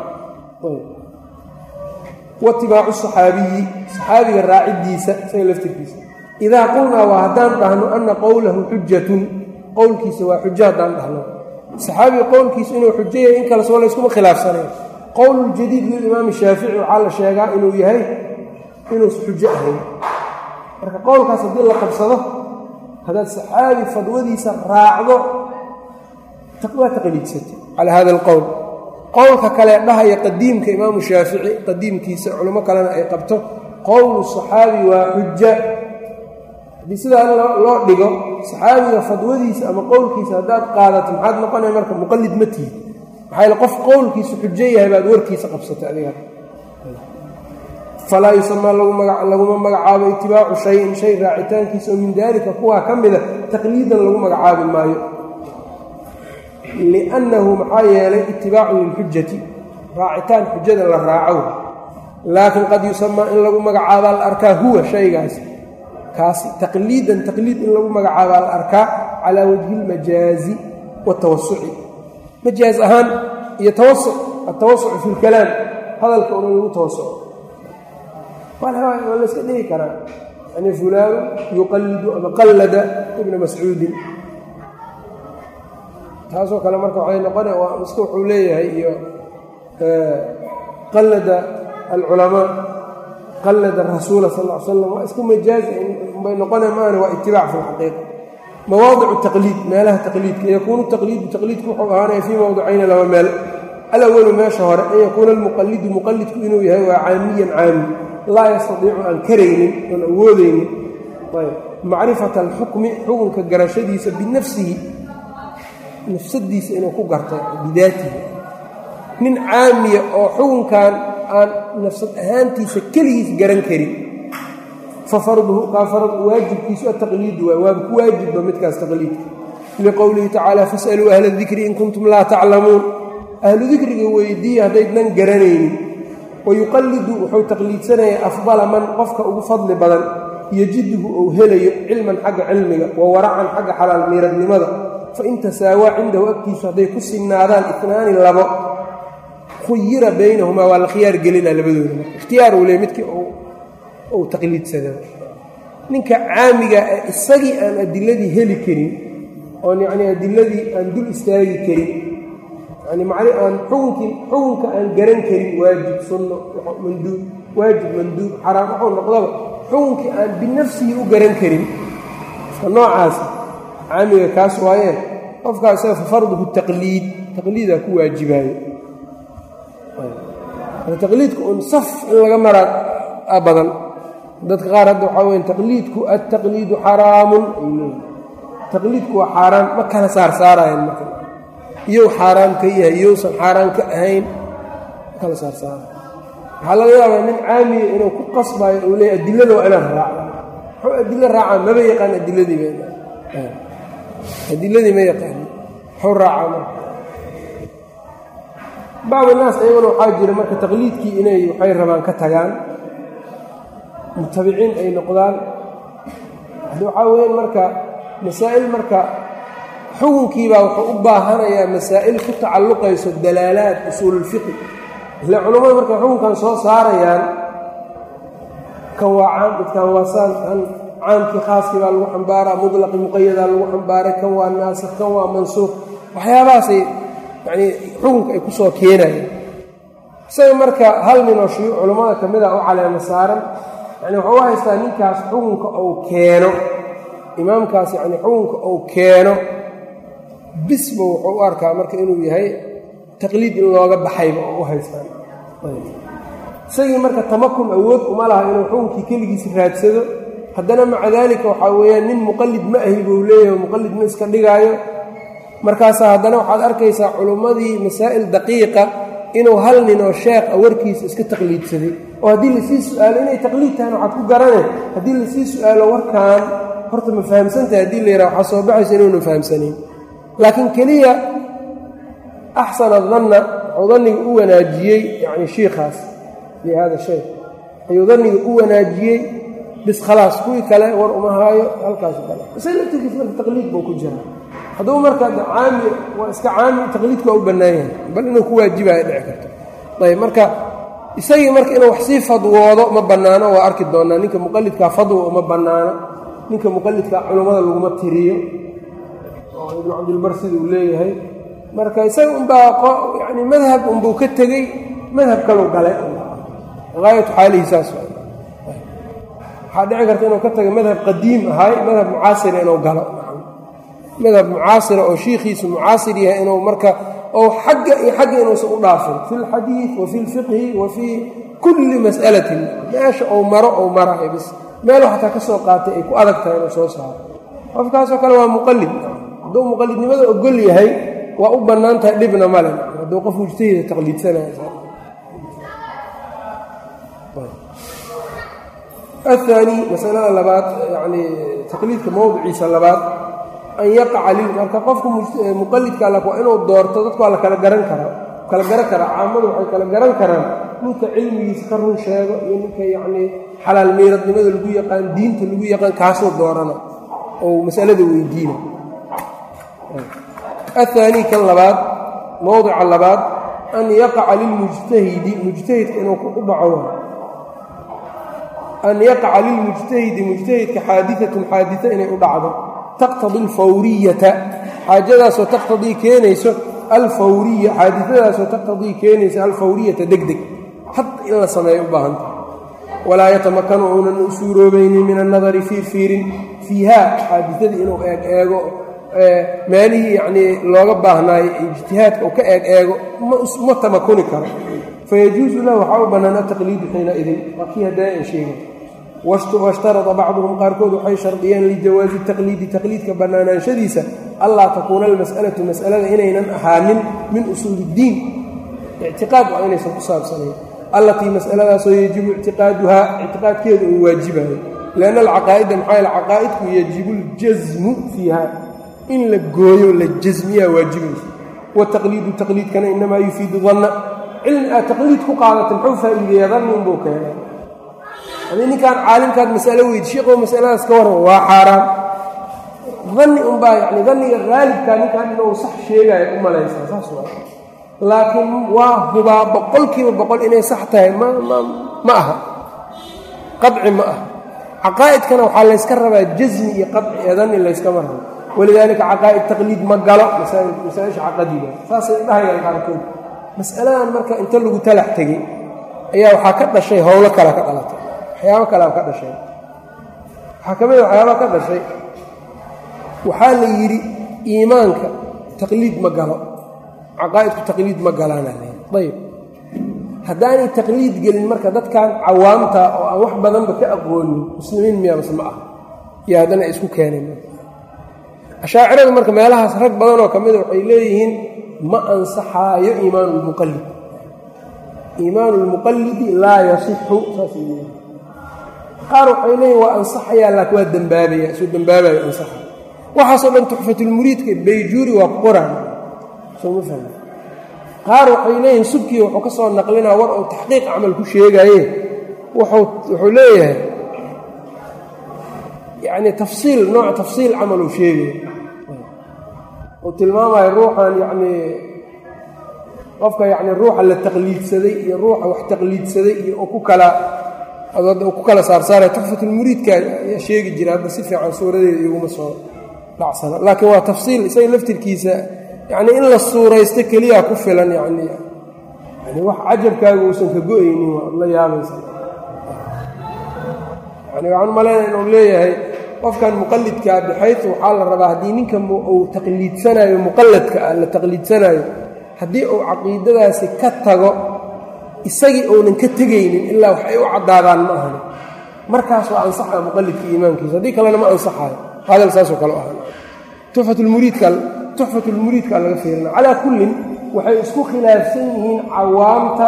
watibaacu saxaabiyi saxaabiga raaciddiisa isaga laftirkiisa. Idaa qulnaa waa haddaan dhahno anna qowlahu xujatun qowlkiisa waa xujo haddaan dhahno saxaabiga qowlkiisu inuu xujo yahay in kale soo layskuma khilaafsanayn qowluljadiid lilimaami shaafici waxaa la sheegaa inuu yahay inuusa xujo ahayn. Marka qowlkaas haddii la qabsado haddaad saxaabi fadwadiisa raacdo waa taqliidsatay calaa hada alqowl qowlka kale dhahaya qadiimka imaamu shaafici qadiimkiisa culimo kalena ay qabto qowlu saxaabi waa xuja haddii sidaa loo dhigo saxaabiga fadwadiisa ama qowlkiisa haddaad qaadato maxaad noqonaya marka muqallid ma tihi maxaa qof qowlkiisu xujo yahay baad warkiisa qabsatay adiga. Falaa yusamaa laguma magacaabo itibaacu shayin shay raacitaankiisa oo min daalika kuwaa ka mida taqliidan lagu magacaabi maayo liannahu maxaa yeelay itibaacun lilxujati raacitaan xujada la raaco laakiin qad yusamaa in lagu magacaabaa la arkaa huwa shaygaasi kaasi taqliidan taqliid in lagu magacaabaa la arkaa calaa wajhi ilmajaazi waatawasuci majaaz ahaan iyo tawasuc altawasucu fi lkalaam hadalka una lagu tawasuco waa layska dhigi karaa yani fulaanu yuqallidu ama qallada ibna mascuudin taasoo kale marka waxay noqona waa iska wuxuu leeyahay iyo qallada alculamaa qallada rasuula sal l slam waa isku majaazi bay noqona maana waa itibaac fi lxaqiiqa mawaadicu taqliid meelaha taqliidka yakuunu taqliidu taqliidku wuxuu ahaanaya fii mowdicayni laba meel. Alawalu meesha hore an yakuuna almuqallidu muqallidku inuu yahay waa caamiyan caami laa yastadiicu aan karaynin oon awoodaynin. Macrifata alxukmi xukunka garashadiisa binafsihi nafsadiisa inuu ku garto bidaatihi. Nin caamiya oo xukunkan aan nafsad ahaantiisa keligiis garan karin. Fa farduhu kaa farad waajibkiisu ataqliidu waay waaba ku waajibba midkaas taqliidka liqowlihi tacaala fasaluu ahla dikri in kuntum laa taclamuun ahlu dikriga weydiiya haddaydnan garanaynin. Wayuqallidu wuxuu taqliidsanaya afdala man qofka ugu fadli badan. Yajiduhu uu helayo cilman xagga cilmiga wa waracan xagga xalaal miiradnimada fain tasaawaa cindahu agtiisu hadday ku sinnaadaan itnaani labo khuyira baynahumaa waa la khiyaar gelinaa labadooda. Marka ikhtiyaar uu le midkii uu taqliidsada ninka caamiga ee isagii aan adiladii heli karin oon yacnii adiladii aan dul istaagi karin yani macni aan xukunkii xukunka aan garan karin waajib sunno manduub waajib manduub xaraam waxuu noqdaba xukunkii aan binafsihi u garan karin. Ka noocaas caamiga kaas waayee qofkaa isaga fa farduhu taqliid taqliidaa ku waajibaayo. Taqliidku un saf in laga maraa badan. Dadka qaar hadda waxaa weya taqliidku altaqliidu xaraamun. Taqliidku waa xaaraan ma kala saarsaarayaan marka. Iyow xaaraan ka yahay iyousan xaaraan ka ahayn ma kala saarsaaraya waxaa laga yaabaa nin caamiya inuu ku qasbayo uu leeyahy adilada waa inaan raacda muxuu adilo raacaa maba yaqaan adiladii adiladii ma yaqaan muxuu raacaa marka bacd naas ayaguna waxaa jira marka taqliidkii inay waxay rabaan ka tagaan mutabiciin ay noqdaan. Waxaa weyan marka masaa'il marka xukunkiibaa wuxuu u baahanayaa masaa'il ku tacalluqayso dalaalaad usuululfiqi ile culammadu markay xukunkan soo saarayaan kan waa caam midkan waa saan kan caamkii khaaskii baa lagu xambaaraa mutlaqi muqayadaa lagu xambaaray kan waa naasik kan waa mansuuq waxyaabahaasay yacnii xukunka ay ku soo keenayaan isaga marka hal ninoo shiyu culammada ka mid a u caleema saaran yani wuxuu u haystaa ninkaas xukunka uu keeno. Imaamkaas yani xukunka uu keeno. Bisba wuxuu u arkaa marka inuu yahay taqliid in looga baxayba oo u haystaan. Isagii marka tamakun awood uma laha inuu xukunkii keligiis raadsado haddana maca daalika waxaa weeyaan nin muqallid ma ahi buu leeyahay muqallid ma iska dhigaayo. Markaasaa haddana waxaad arkaysaa culummadii masaa'il daqiiqa inuu hal nin oo sheekh a warkiisa iska taqliidsaday. Oo haddii la sii su'aalo inay taqliid tahan waxaad ku garane haddii la sii su'aalo warkan horta ma fahamsantahay. Haddii la yidhaha waxaa soo baxaysa inuuna fahamsanayn laakiin keliya axsana danna wuxuu danniga u wanaajiyey yacni shiikhaas li shay ayuu danniga u wanaajiyey bis khalaas kuwii kale war uma haayo halkaasu kale. Isaga laftirkiis marka taqliid buu ku jiraa. Hadduu marka caami waa iska caami taqliidku waa u bannaan bal inuu ku waajibaya dhici karto. Ayb marka isagii marka inuu wax sii fadwoodo ma bannaano waa arki doonaa ninka muqalidkaa fadwa uma bannaano ninka muqalidkaa culummada laguma tiriyo. Oo ibnu cabdilbar sida uu leeyahay marka isaga unbaa yani madhab unbuu ka tegey madhab kalou galay. Haayatu xaalihi saas waxaa dhici karta inuu ka taga madhab qadiim ahay madhab mucaasira inuu galo. Madhab mucaasira oo shiikhiisu mucaasir yahay inuu marka oo xagga iyo xagga inuusan u dhaafin. Fi lxadiid wa fi lfiqhi wa fii kulli mas'alatin. Meesha ou maro ou marahay bis meelu xataa ka soo qaatay ay ku adag tahay inuu soo saaro. Qofkaasoo kale waa muqallid. Hadduu muqallidnimada ogol yahay waa u bannaan tahay dhibna male hadduu qof mujtahida taqliidsanaya ahaani masalada labaad yani taqliidka mowdiciisa labaad an yaqaca lil marka qofka muqalidka all waa inuu doorto dadku waa la kala garan karaa kala garan karaa caamadu waxay kala garan karaan ninka cilmigiisa ka run sheego iyo ninka yacnii xalaal miiradnimada lagu yaqaan diinta lagu yaqaan kaasuu doorana oo masalada weydiina ahaanii kan labaad mowdica labaad an yaqaca lilmujtahidi mujtahidka inuu u dhaco an yaqaca lilmujtahidi mujtahidka xaadiatun xaadita inay u dhacdo taqtadi alfawriyata xaajadaasoo taqtadii keenayso alfawriya xaaditadaasoo taqtadii keenayso alfawriyata deg deg had in la sameeyo u baahanta walaa yatamakanu uunan u suuroobaynin min annadari fiirfiirin fiiha xaaditadii inuu eeg eego meelihii yacnii looga baahnaayo ijtihaadka uu ka eeg eego ma tamakuni karo fayajuusu lahu waxaa u bannaan ataqliidu xiinaidin waa kii haddaa an sheegay washtarada bacduhum qaarkood waxay shardiyeen lijawaazi taqliidi taqliidka bannaanaanshadiisa allaa takuuna almas'alatu mas'alada inaynan ahaanin min usuuliddiin ictiqaad waa inaysan ku saabsanayn. Allatii mas'aladaasoo yajibu ictiqaaduhaa ictiqaadkeedu uu waajibayo lianna alcaqaa'ida maxaa caqaa'idku yajibu ljasmu fiiha. In la gooyo la jasmiyaa waajibaysa wataqliidu taqliidkana inamaa yufiidu danna. Cilmi aad taqliid ku qaadatay muxuu faa'iideeya danni unbuu keenay haddii ninkaan caalimkaad masalo weyd sheikhow masaladaas ka waran waa xaaraan danni unbaa yani danniga haalibkaa ninkaan inuu sax sheegaayo u malaysaa saas waa laakiin waa hubaa boqolkiiba boqol inay sax tahay ma ma ma aha. Qaci ma aha. Caqaa'idkana waxaa layska rabaa jasmi iyo qaci ee danni layskama rabo walidaalika caqaa'id taqliid ma galo masaaisha caqadiga. Saasay dhahayaan qaarkood mas'aladan marka inta lagu talax tegey ayaa waxaa ka dhashay howlo kale ka dhalatay waxyaabo kalea ka dhashay. Waxaa ka mid a waxyaaba ka dhashay. Waxaa la yidhi iimaanka taqliid ma galo caqaa'idku taqliid ma galaana ayb haddaanay taqliid gelin marka dadkan cawaamta oo aan wax badanba ka aqoonin muslimiin miya mase ma ah? Iyo haddana ay isku keeneen. Ashaaciradu marka meelahaas rag badanoo ka mida waxay leeyihiin ma ansaxaayo iimaanu lmuqallid iimaanu lmuqallidi laa yasixu saasay qaar waxay leeyihiin waa ansaxayaa laakiin waa dembaabaya soo dembaabayo ansaxa. Waxaasoo dhan tuxfatulmuriidka bayjuuri waa ku qoraan soo ma fahmi qaar waxay leeyihiin subkii wuxuu ka soo naqlinaa war uu taxqiiq camal ku sheegaye wuxuu leeyahay yacni tafsiil nooc tafsiil camal uu sheegaya uu tilmaamayo ruuxan yacnii qofka yacni ruuxa la taqliidsaday iyo ruuxa wax taqliidsaday iyo ku kala ku kala saarsaaray tuxfatulmuriidka ayaa sheegi jira hadda si fiican suuradeeda iguma soo dhacsana laakiin waa tafsiil isaga laftirkiisa yacni in la suuraysto keliya ku filan yani yani wax cajabkaaga uusan ka go'aynin waa la yaabaysa yani waxaan malaynaya inuu leeyahay qofkan muqalidkaa bixaytu waxaa la rabaa haddii ninka uu taqliidsanaayo muqalladka ah la taqliidsanaayo haddii uu caqiidadaasi ka tago isagii uunan ka tegaynin ilaa wax ay u caddaadaan ma ahani. Markaas waa ansaxaa muqalidka iimaankiisa haddii kalena ma ansaxaayo hadal saasoo kale u ahaan tuxfatulmuriidka tuxfatulmuriidkaa laga fiirina. Calaa kullin waxay isku khilaafsan yihiin cawaamta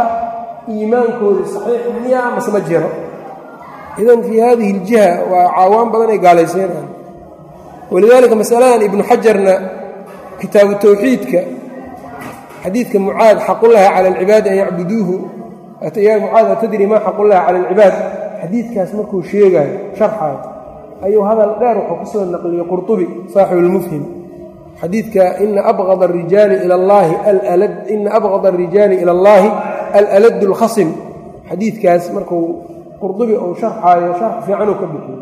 iimaankooda saxiix miya mase ma jiro. Idan fii hadihi aljiha waa caawaan badan ay gaalayseynaan walidaalika masaladan ibnu xajarna kitaabu tawxiidka xadiidka mucaad xaqullahi cala alcibaadi an yacbuduuhu ya mucaad tadri maa xaqullahi cala alcibaad xadiidkaas markuu sheegayo sharxayo ayuu hadal dheer wuxuu ku soo naqliyey qurtubi saaxibu lmufhim xadiidka ina abqad arijaali ila allahi alalad اlkhasim xadiidkaas markuu qurdubi uu sharxaayo sharx fiicanuu ka bixiyo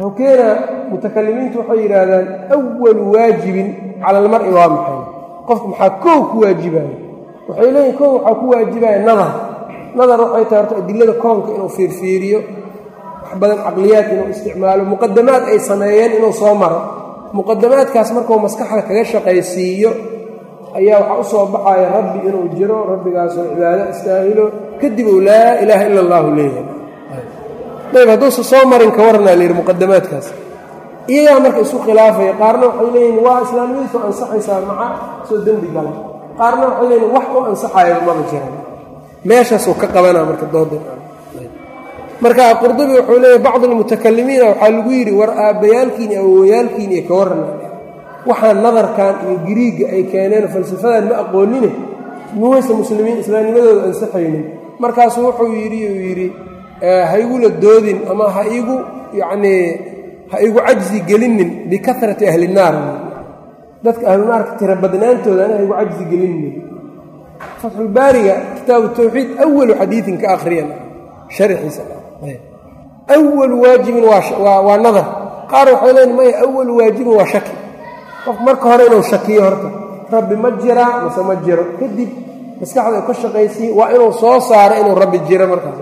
wuxuu keena mutakalimiintu waxay yidhaahdaan awalu waajibin cala almari waa maxay? Qofku maxaa koow ku waajibayo waxay leeyihiin kow waxaa ku waajibaya nadar nadar waxay tahay horta adilada koonka inuu fiirfiiriyo. Wax badan caqliyaad inuu isticmaalo. Muqadamaad ay sameeyeen inuu soo maro. Muqadamaadkaas markuu maskaxda kaga shaqaysiiyo ayaa waxaa u soo baxaya rabbi inuu jiro rabbigaasoo cibaado istaahilo kadib uu laa ilaaha ila allahu leeyahay. Ayb hadduusa soo marin ka warnaa layidhi muqadamaadkaas iyagaa marka isu khilaafaya qaarna waxay leeyihiin waa islaamiyadiisu ansaxaysaa maca soo dembi gala qaarna waxay leeyihiin wax u ansaxayo maba jiran meeshaasuu ka qabanaa marka dooda marka qurdubi wuxuu leeyahy bacd almutakalimiina waxaa lagu yidhi war aabbayaalkiin iyo awowayaalkiin iyo ka warna waxaa nadarkan iyo giriigga ay keeneen falsafadan ma aqoonine? Muwayse muslimiin islaamnimadooda ansaxaynin? Markaasuu wuxuu yidhi uu yidhi ha igula doodin ama ha igu yacnii ha igu cajzi gelinin bikahrati ahli naar dadka ahlunaarka tira badnaantoodana ha igu cajzi gelinin fatxulbaariga kitaabu tawxiid awalu xadiidin ka akhriyan sharxiisa awalu waajibin waa nadar. Qaar waxay leeyiin maya awalu waajibin waa shaki. Qof marka hore inuu shakiyo horta rabbi ma jiraa mase ma jiro. Kadib maskaxda u ka shaqaysiye waa inuu soo saaro inuu rabbi jiro markaas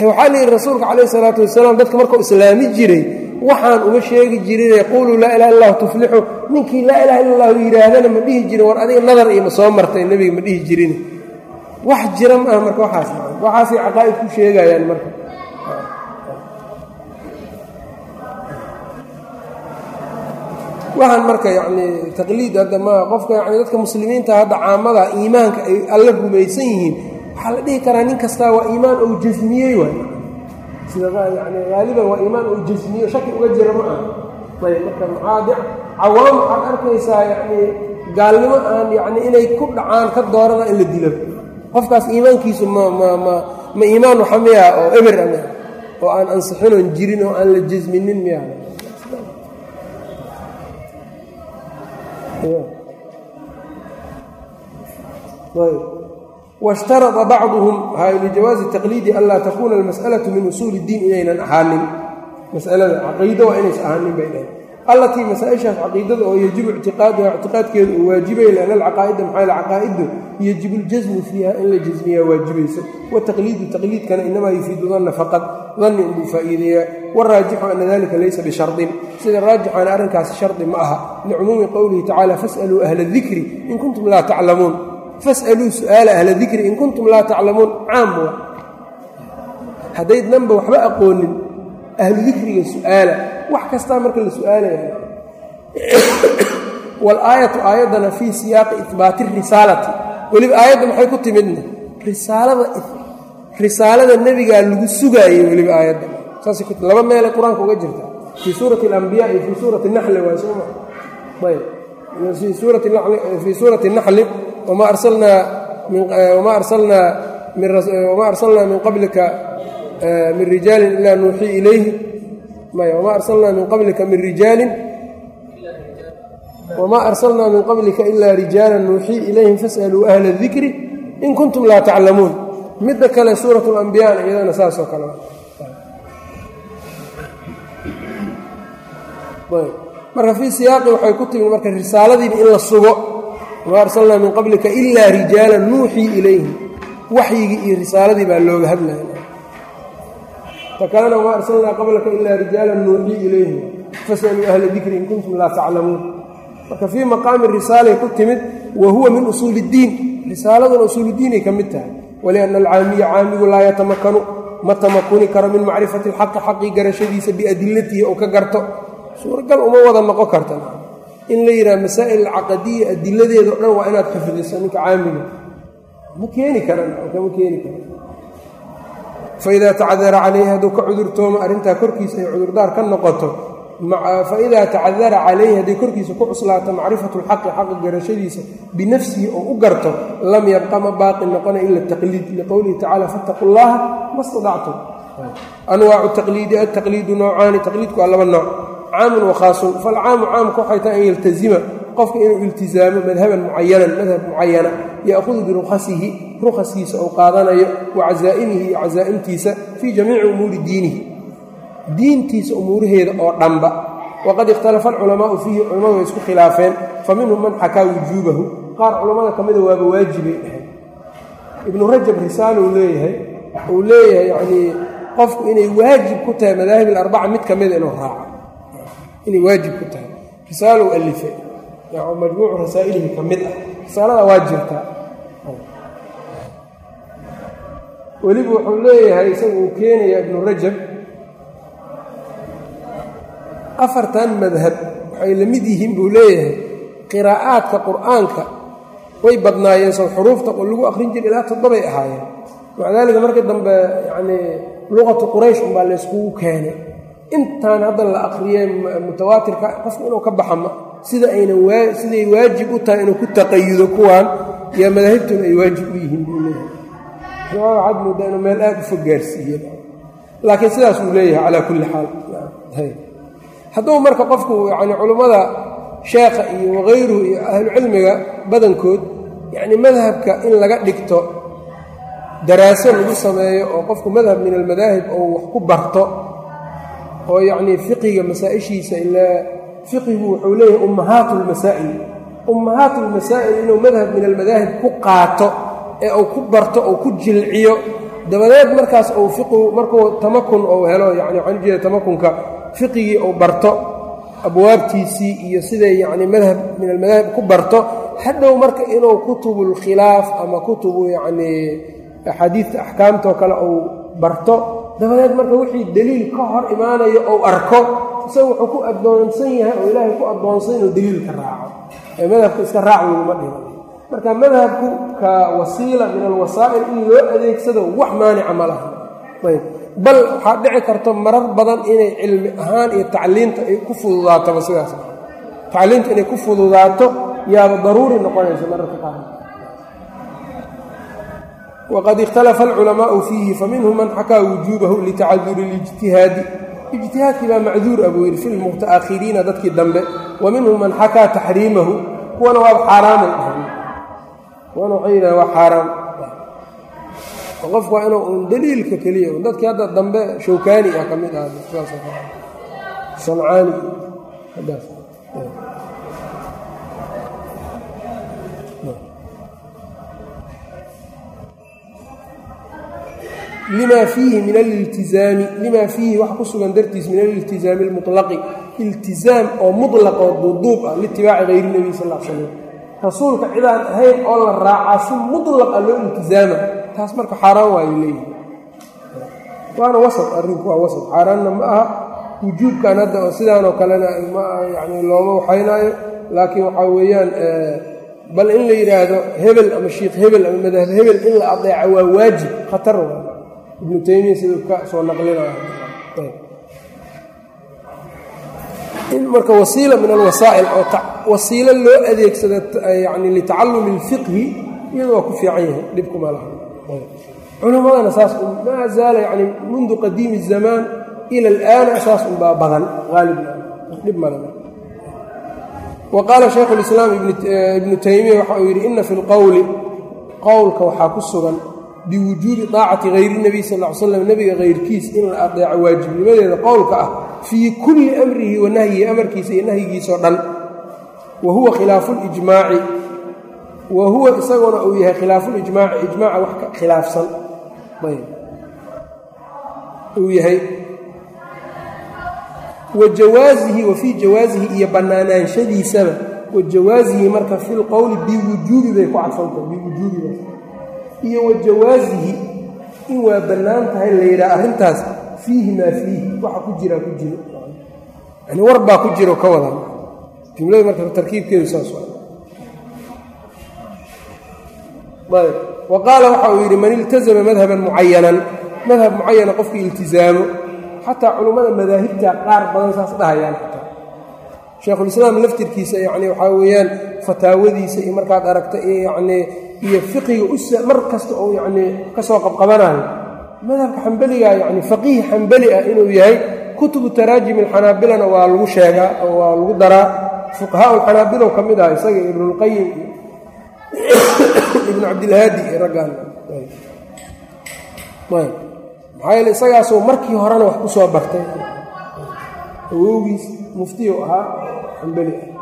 waxaa la yidhi rasuulka calayh isalaatu wasalaam dadka markuu islaami jiray waxaan uma sheegi jirin yaquuluu laa ilaha illahu tuflixu ninkii laa ilaha illa allahu yidhaahdana ma dhihi jirin war adiga nadar iyo ma soo martay nebiga ma dhihi jirin. Wax jira maaha marka waxaas waxaasay caqaa'id ku sheegayaan marka. Waxaan marka yacni taqliid hadda ma qofka yani dadka muslimiinta hadda caamada iimaanka ay alla rumaysan yihiin waxaa la dhihi karaa nin kastaa waa iimaan ou jasmiyey waay. Sida yani haaliban waa iimaan ou jasmiyo shaki uga jira ma aha. Ayb marka maxaa cawaam waxaad arkaysaa yacni gaalnimo aan yacni inay ku dhacaan ka doorada in la dilo. Qofkaas iimaankiisu ma ma ma ma iimaan waxa miya oo eber ama oo aan ansixinoon jirin oo aan la jasminin miya washtarada bacduhum lijawaazi taqliidi an laa takuuna almas'alatu min usuuli اdiin inaynan ahaanin masalada caqiido waa inays ahaanin bay dhahay allatii masaa-ishaas caqiidada oo yajibu ictiqaaduha ictiqaadkeedu uu waajibaya lianna alcaqaa'ida maxaa caqaa'idu yajibu ljasmu fiiha in la jasmiyaa waajibayso wataqliidu taqliidkana inamaa yufiidu danna faqad danni unbuu faa'iideeyaa waraajixu ana dalika laysa bishardin sida raajixaana arrinkaasi shardi ma aha licumuumi qowlihi tacala fas'aluu ahla dikri in kuntum laa taclamuun fas'aluu su'aala ahla dikri in kuntum laa taclamuun. Caam wa haddaydnanba waxba aqoonin ahlu dikriga su'aala wax kastaa marka la su'aalaya walaayatu aayaddana fii siyaaqi ihbaati risaalati. Weliba aayadda maxay ku timidna? Risaalada risaalada nebigaa lagu sugaayey weliba aayadda. Saasay laba meelay qur'aanka uga jirta. Fii suurati alambiya iyo fii suurati naxli waay sooma ayb fii suurati naxli wma arsalnaa min qablika min rijaalin ilaa nuuxii ilayhi wma arsalnaa min qablika min rijaalin wma arsalnaa min qablika ilaa rijaala nuuxii ilayhim fas'aluu ahla dikri in kuntum laa taclamuun midda kale suurat اlambiyana iyadana saasoo kale marka fii siyaaqi waxay ku timid marka risaaladiiba in la sugo wma arsalnaa min qablika ilaa rijaala nuuxii ilayhim waxyigii iyo risaaladii baa looga hadlaya. Ta kalena wma arsalnaa qablaka ilaa rijaala nuuxii ilayhim fasaluu ahla dikri in kuntum laa taclamuun marka fii maqaami risaalay ku timid wa huwa min usuuli اddiin risaaladuna usuuluddiinay ka mid tahay. Walianna alcaamiya caamigu laa yatamakanu ma tamakuni karo min macrifati اlxaqi xaqii garashadiisa biadilatihi ou ka garto. Suuragal uma wada noqon karta in la yidhaha masaa'il alcaqadiya adiladeeda o dhan waa inaad xifdiso ninka caamiga. Ma keeni karan kama keeni karan faidaa tacadara calayhi hadduu ka cudurtoomo arrintaa korkiisa ay cudurdaar ka noqoto faidaa tacadara calayhi hadday korkiisa ku cuslaato macrifatu lxaqi xaqa garashadiisa binafsihi oo u garto lam yabqa ma baaqi noqona ila taqliid. Liqowlihi tacala fattaquu llaha ma stadactum anwaacu taqliidi altaqliidu noocaani taqliidku waa laba nooc caamun wakhaasun falcaamu caamku waxay tahay an yaltazima qofka inuu iltizaamo madhaban mucayanan madhab mucayana ya'hudu birukhasihi rukhaskiisa ou qaadanayo wa casaa'imihi iyo casaa'imtiisa fii jamiici umuuri diinihi. Diintiisa umuuraheeda oo dhanba. Waqad ikhtalafa alculamaa'u fiihi culimmadu way isku khilaafeen. Fa minhum man xakaa wujuubahu. Qaar culammada ka mida waaba waajibay dhahay ibnu rajab risaalo uu leeyahay uu leeyahay yacnii qofku inay waajib ku tahay madaahib alarbaca mid ka mida inuu raaco inay waajib ku tahay. Risaalow alife majmuucu rasaa'ilihi ka mid ah. Risaalada waa jirtaa weliba wuxuu leeyahay isaga uu keenayaa ibnu rajab. Afartan madhab waxay la mid yihiin buu leeyahay. Qiraa'aadka qur'aanka way badnaayeen soo xuruufta lagu akhrin jira ilaa toddobay ahaayeen. Maca daalika markii dambe yacnii luqatu quraysh unbaa layskugu keenay intaan hadda la akhriyey mutawaatirka qofku inuu ka baxama sida aynan siday waajib u tahay inuu ku taqayudo kuwan yaa madaahibtuna ay waajib u yihiin buu leeyahay. Waxaad moodaa inuu meel aad u fog gaarsiiye laakiin sidaasuu leeyahay calaa kulli xaal. Hadduu marka qofku yacni culummada sheekha iyo wakayruhu iyo ahlucilmiga badankood yacni madhabka in laga dhigto daraaso lagu sameeyo oo qofku madhab min almadaahib oo wax ku barto oo yacnii fiqiga masaa-ishiisa ilaa fiqigu wuxuu leeyahay ummahaatu lmasaa'il ummahaatu lmasaa'il inuu madhab min almadaahib ku qaato ee uu ku barto ou ku jilciyo. Dabadeed markaas uu fiqigu markuu tamakun ou helo yani waxaan ujeeda tamakunka fiqigii uu barto abwaabtiisii iyo siday yacni madhab min almadaahib ku barto hadhow marka inuu kutubulkhilaaf ama kutubu yacnii axaadiidta axkaamtoo kale uu barto dabadeed marka wixii deliil ka hor imaanayo ou arko isaga wuxuu ku addoonsan yahay oo ilaahay ku addoonsan inuu deliilka raaco. Ee madhabka iska raac weynuma dhigo marka madhabku ka wasiila min alwasaa'il in loo adeegsado wax maanica ma laha ayb. Bal waxaa dhici karto marar badan inay cilmi ahaan iyo tacliinta ay ku fududaatoba sidaas. Tacliinta inay ku fududaato yaaba daruuri noqonaysa mararka qaar waqad ikhtalafa alculamaau fiihi faminhum man xakaa wujuubahu litacaduri اlijtihaadi ijtihaadkii baa macduur a buu yidhi fi lmuta'akhiriina dadkii dambe wa minhum man xakaa taxriimahu kuwana waaba xaaraamay dhahan kuwana waxay yidhahan waa xaaraam qofku waa inuu un daliilka keliya dadkii hadda dambe shawkaani ah ka mid ah sancaani lima fiihi min aliltizaami limaa fiihi waxa ku sugan dartiis min aliltizaami almulaqi iltizaam oo mutlaqoo duuduub ah liitibaaci hayri nebiy sal l slam rasuulka cidaan ahayn oo la raacaa si mutlaq ah loo iltizaama taas marka xaaraan waayo leeyihi waana wasad arrinku waa wasad xaaraanna ma aha wujuubkan hadda oo sidaanoo kalena yani looma waxaynaayo laakiin waxaa weeyaan bal in la yidhaahdo hebel ama shiikh hebel ama madahab hebel in la adeeca waa waajib khatar ibnu taymiya siduu ka soo naqlinaya in marka wasiila min alwasaa'il oo wasiilo loo adeegsado yani litacallumi اlfiqhi iyadu waa ku fiican yahay dhibkuma laha culimmadana saas maa zaala yani mundu qadiimi الzamaan ila اlآana saas unbaa badan aalibna dhib male wa qaala shaykhu اlislaam ibnu taymiya waxa uu yidhi ina fi اlqowli qowlka waxaa ku sugan biwujuudi daacati hayri nabiy sal l slam nebiga hayrkiis in la adeeco waajibnimadeeda qowlka ah fii kulli amrihi wa nahyihi amarkiisa iyo nahyigiisoo dhan wa huwa khilaafulijmaaci wa huwa isaguna uu yahay khilaafu khilaafulijmaaci ijmaaca wax ka khilaafsan uu yahay wa jawaasihi wa fii jawaasihi iyo banaanaanshadiisaba wa jawaasihi marka fi filqowli biwujuubi bay ku cadfanta biwujuubiba iyo wa jawaasihi in waa bannaan tahay la yidhaha arrintaas fiihi maa fiihi waxa ku jiraa ku jiro. Yani war baa ku jiro ka wada jumlada marka tarkiibkeedu saas wa qaala waxa uu yidhi man iltazama madhaban mucayanan madhab mucayana qofkii iltizaamo xataa culummada madaahibta qaar badan saas dhahayaan xataa. Shaykhulislaam laftirkiisa yani waxaa weeyaan fataawadiisa iyo markaad aragta iyo yanii iyo fiqiga mar kasta oo yanii ka soo qabqabanayo madhabka xambeliga yani faqiih xambeli ah inuu yahay kutubu taraajim alxanaabilana waa lagu sheegaa oo waa lagu daraa. Fuqahaa alxanaabilow ka mid ah isaga ibnulqayim ibnu cabdilhaadi iyo raggaan maxaa yeele isagaasoo markii horena wax ku soo bartay. Awowgiis muftiyu ahaa xambeli ah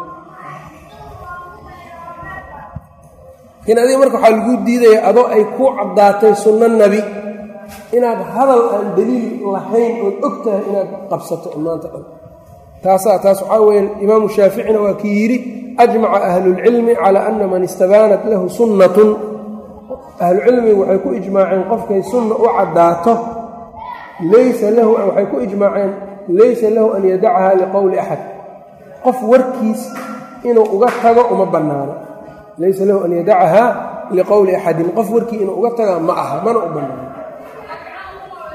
laakiin adiga marka waxaa laguu diidaya adoo ay ku caddaatay sunno nebi inaad hadal aan daliil lahayn ood og tahay inaad qabsato maanta dhan. Taasaa taas waxaa weeye imaamu shaaficina waa kii yidhi ajmaca ahlulcilmi calaa ana man istabaanat lahu sunnatun. Ahlucilmigu waxay ku ijmaaceen qofkay sunna u caddaato laysa lahu waxay ku ijmaaceen laysa lahu an yadacaha liqowli axad qof warkiis inuu uga tago uma bannaano laysa lahu an yadacaha liqowli axadin. Qof warkii inuu uga taga ma aha mana u bannaano.